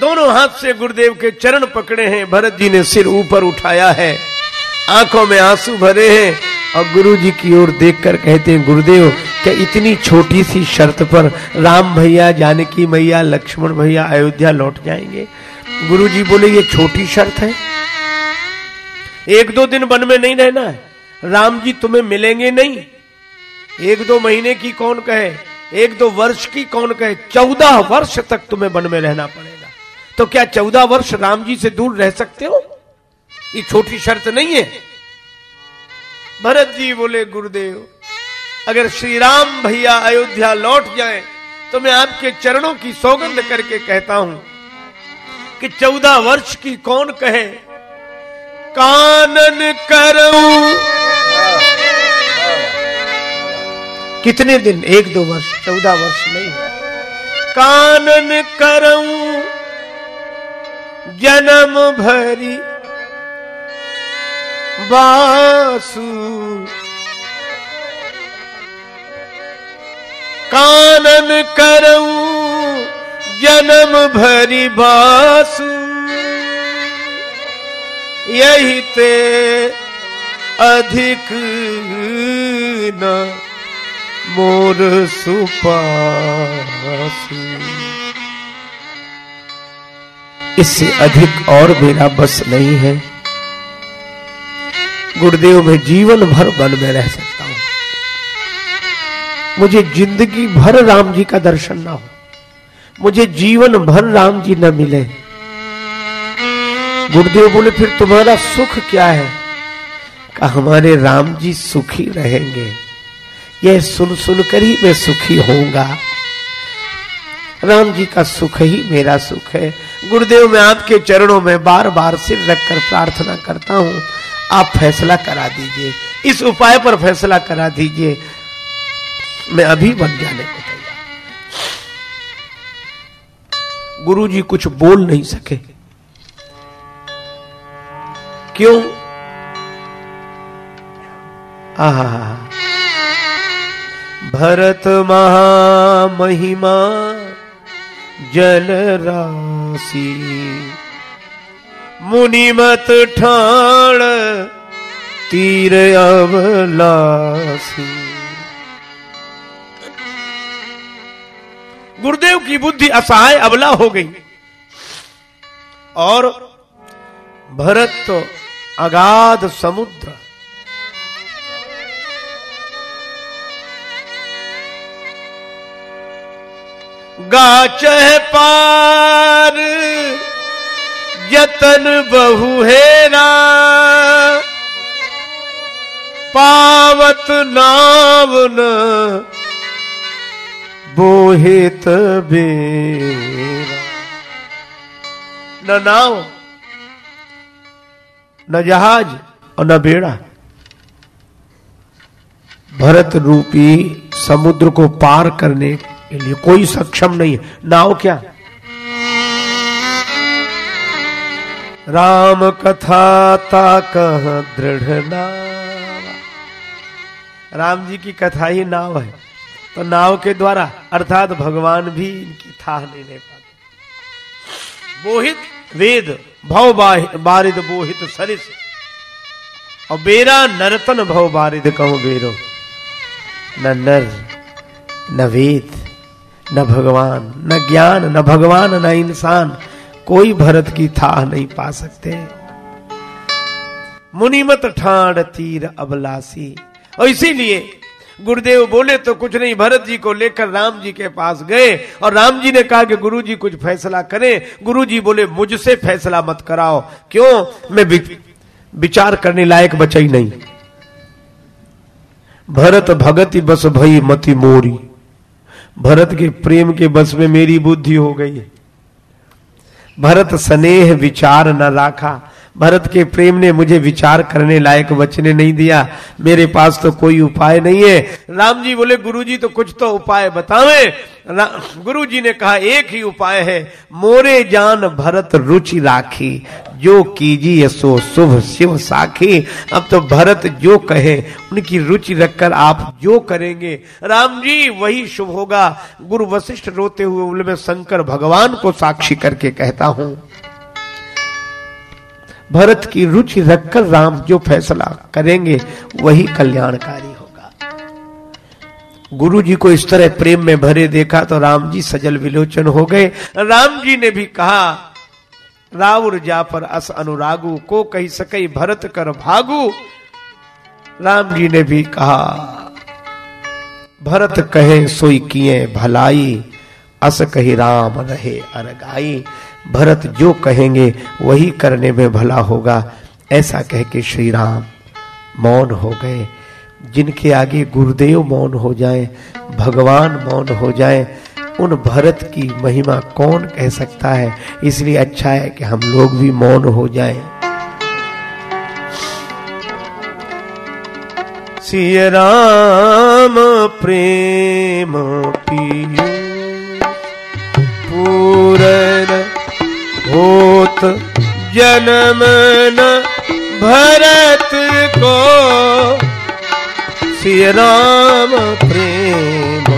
दोनों हाथ से गुरुदेव के चरण पकड़े हैं। भरत जी ने सिर ऊपर उठाया है। आँखों में आँसू भरे हैं और गुरु जी की ओर देखकर कहते हैं, गुरुदेव, क्या इतनी छोटी सी शर्त पर राम भैया, जानकी मैया, लक्ष्मण भैया अयोध्या लौट जाएँगे? गुरु जी बोले, ये छोटी शर्त है। एक दो दिन वन में नहीं रहना है। राम जी तुम्हें मिलेंगे नहीं। एक दो महीने की कौन कहे, एक दो वर्ष की कौन कहे, चौदह वर्ष तक तुम्हें वन में रहना पड़ेगा। तो क्या चौदह वर्ष राम जी से दूर रह सकते हो? ये छोटी शर्त नहीं है। भरत जी बोले, गुरुदेव, अगर श्री राम भैया अयोध्या लौट जाए तो मैं आपके चरणों की सौगंध करके कहता हूँ कि चौदह वर्ष की कौन कहे कानन करूँ कितने दिन? एक दो वर्ष, चौदह वर्ष नहीं। कानन करूँ जन्म भरी बासु। कानन करूँ जन्म भरी बासु। यही ते अधिक न मोर सुपासु। इससे अधिक और मेरा बस नहीं है। गुरुदेव, में जीवन भर वन में रह सकता हूँ। मुझे ज़िंदगी भर राम जी का दर्शन ना हो। मुझे जीवन भर राम जी न मिले। गुरुदेव बोले, फिर तुम्हारा सुख क्या है? का हमारे राम जी सुखी रहेंगे। यह सुन सुनकर ही मैं सुखी होऊँगा। राम जी का सुख ही मेरा सुख है। गुरुदेव, मैं आपके चरणों में बार बार सिर रखकर प्रार्थना करता हूँ। आप फैसला करा दीजिए। इस उपाय पर फैसला करा दीजिए। मैं अभी बन जाने को तैयार गुरु जी कुछ बोल नहीं सके। क्यों? आहा। भरत महामहिमा जल राशि। मुनिमत ठाण तीर अवलासी गुरुदेव की बुद्धि असहाय अबला हो गई। और भरत तो अगाध समुद्र। गाच पार यतन बहु हेरा पावत नावन बोहित बेरा न नाव। न जहाज़ और न बेड़ा भरत रूपी समुद्र को पार करने के लिए कोई सक्षम नहीं है। नाव क्या? राम कथा ता कह दृढ़ नाव। राम जी की कथा ही नाव है। तो नाव के द्वारा अर्थात भगवान भी इनकी था नहीं ले पाते बोहित वेद भव बारिद बोहित सरिस। और बेरा नरतन भव बारिद कहो बेरो न नर, न वेद, न भगवान, न ज्ञान, न भगवान, न इंसान, कोई भरत की था नहीं पा सकते। मुनिमत ठाण तीर अबलासी। और इसीलिए गुरुदेव बोले तो कुछ नहीं, भरत जी को लेकर राम जी के पास गए और राम जी ने कहा कि गुरु जी कुछ फैसला करें। गुरु जी बोले, मुझसे फैसला मत कराओ। क्यों? मैं विचार करने लायक बचा ही नहीं। भरत भगति बस भई मति मोरी। भरत के प्रेम के बस में मेरी बुद्धि हो गई। भरत स्नेह विचार न राखा। भरत के प्रेम ने मुझे विचार करने लायक बचने नहीं दिया। मेरे पास तो कोई उपाय नहीं है। राम जी बोले गुरु जी तो कुछ तो उपाय बतावे गुरु जी ने कहा, एक ही उपाय है, मोरे जान भरत रुचि राखी, जो कीजिए सो शुभ शिव साखी। अब तो भरत जो कहे, उनकी रुचि रखकर आप जो करेंगे। राम जी, वही शुभ होगा। गुरु वशिष्ठ रोते हुए बोले मैं शंकर भगवान को साक्षी करके कहता हूँ। भरत की रुचि रखकर राम जो फैसला करेंगे, वही कल्याणकारी होगा। गुरु जी को इस तरह प्रेम में भरे देखा तो राम जी सजल विलोचन हो गए। राम जी ने भी कहा रावर जा पर अस अनुरागु, को कही सके भरत कर भागु। राम जी ने भी कहा, भरत कहे, सोई किए भलाई, अस कही राम रहे अरगाई। भरत जो कहेंगे, वही करने में भला होगा, ऐसा कह के श्री राम मौन हो गए जिनके आगे गुरुदेव मौन हो जाए, भगवान मौन हो जाए, उन भरत की महिमा कौन कह सकता है इसलिए अच्छा है कि हम लोग भी मौन हो जाएँ। सिय राम प्रेम पियो, पूरन होत जन्म न भरत को। श्री राम प्रेम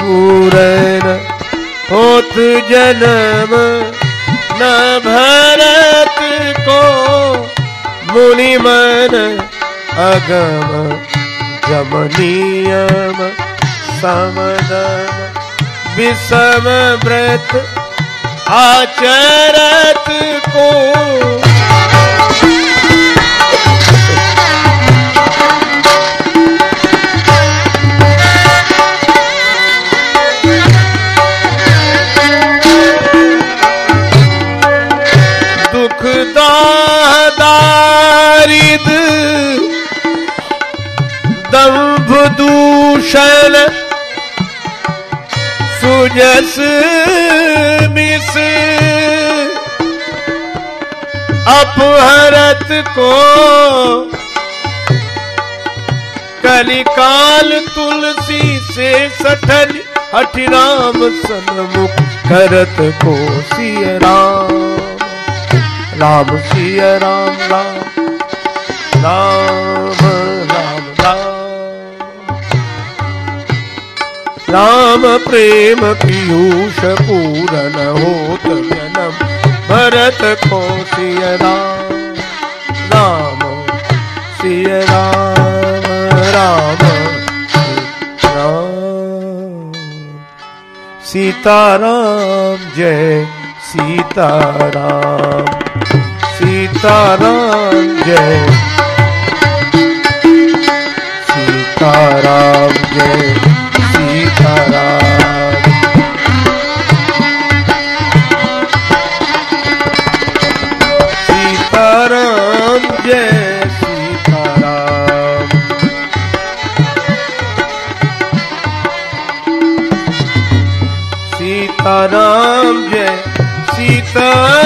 पूरन होत जन्म न भरत को। मुनि मन अगम जमनियम समदम। विषम व्रत आचरत को। दुख दारिद दम्भ दूषण सुजस मिस। अपहरत को कलिकाल तुलसी से सठल हठ राम सन्मुख करत को सिय राम। राम सिय राम राम। राम। राम प्रेम पीयूष पूरन होत जन्म। भरत को राम। राम राम राम राम। सीताराम, जय सीता राम जय। सीताराम, जय। सीताराम जय सीताराम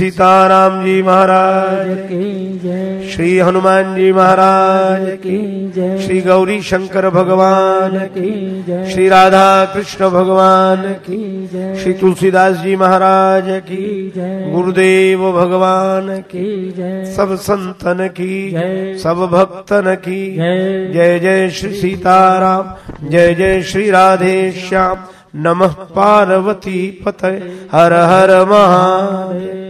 सीताराम जी महाराज की जय। श्री हनुमान जी महाराज की जय। श्री गौरी शंकर भगवान की जय। श्री राधा कृष्ण भगवान की जय। श्री तुलसीदास जी महाराज की जय। गुरुदेव भगवान की जय। सब संतन की जय। सब भक्तन की। जय। जय जय श्री सीताराम जय जय श्री राधे श्याम। नमः पार्वती पतय। हर हर महादेव।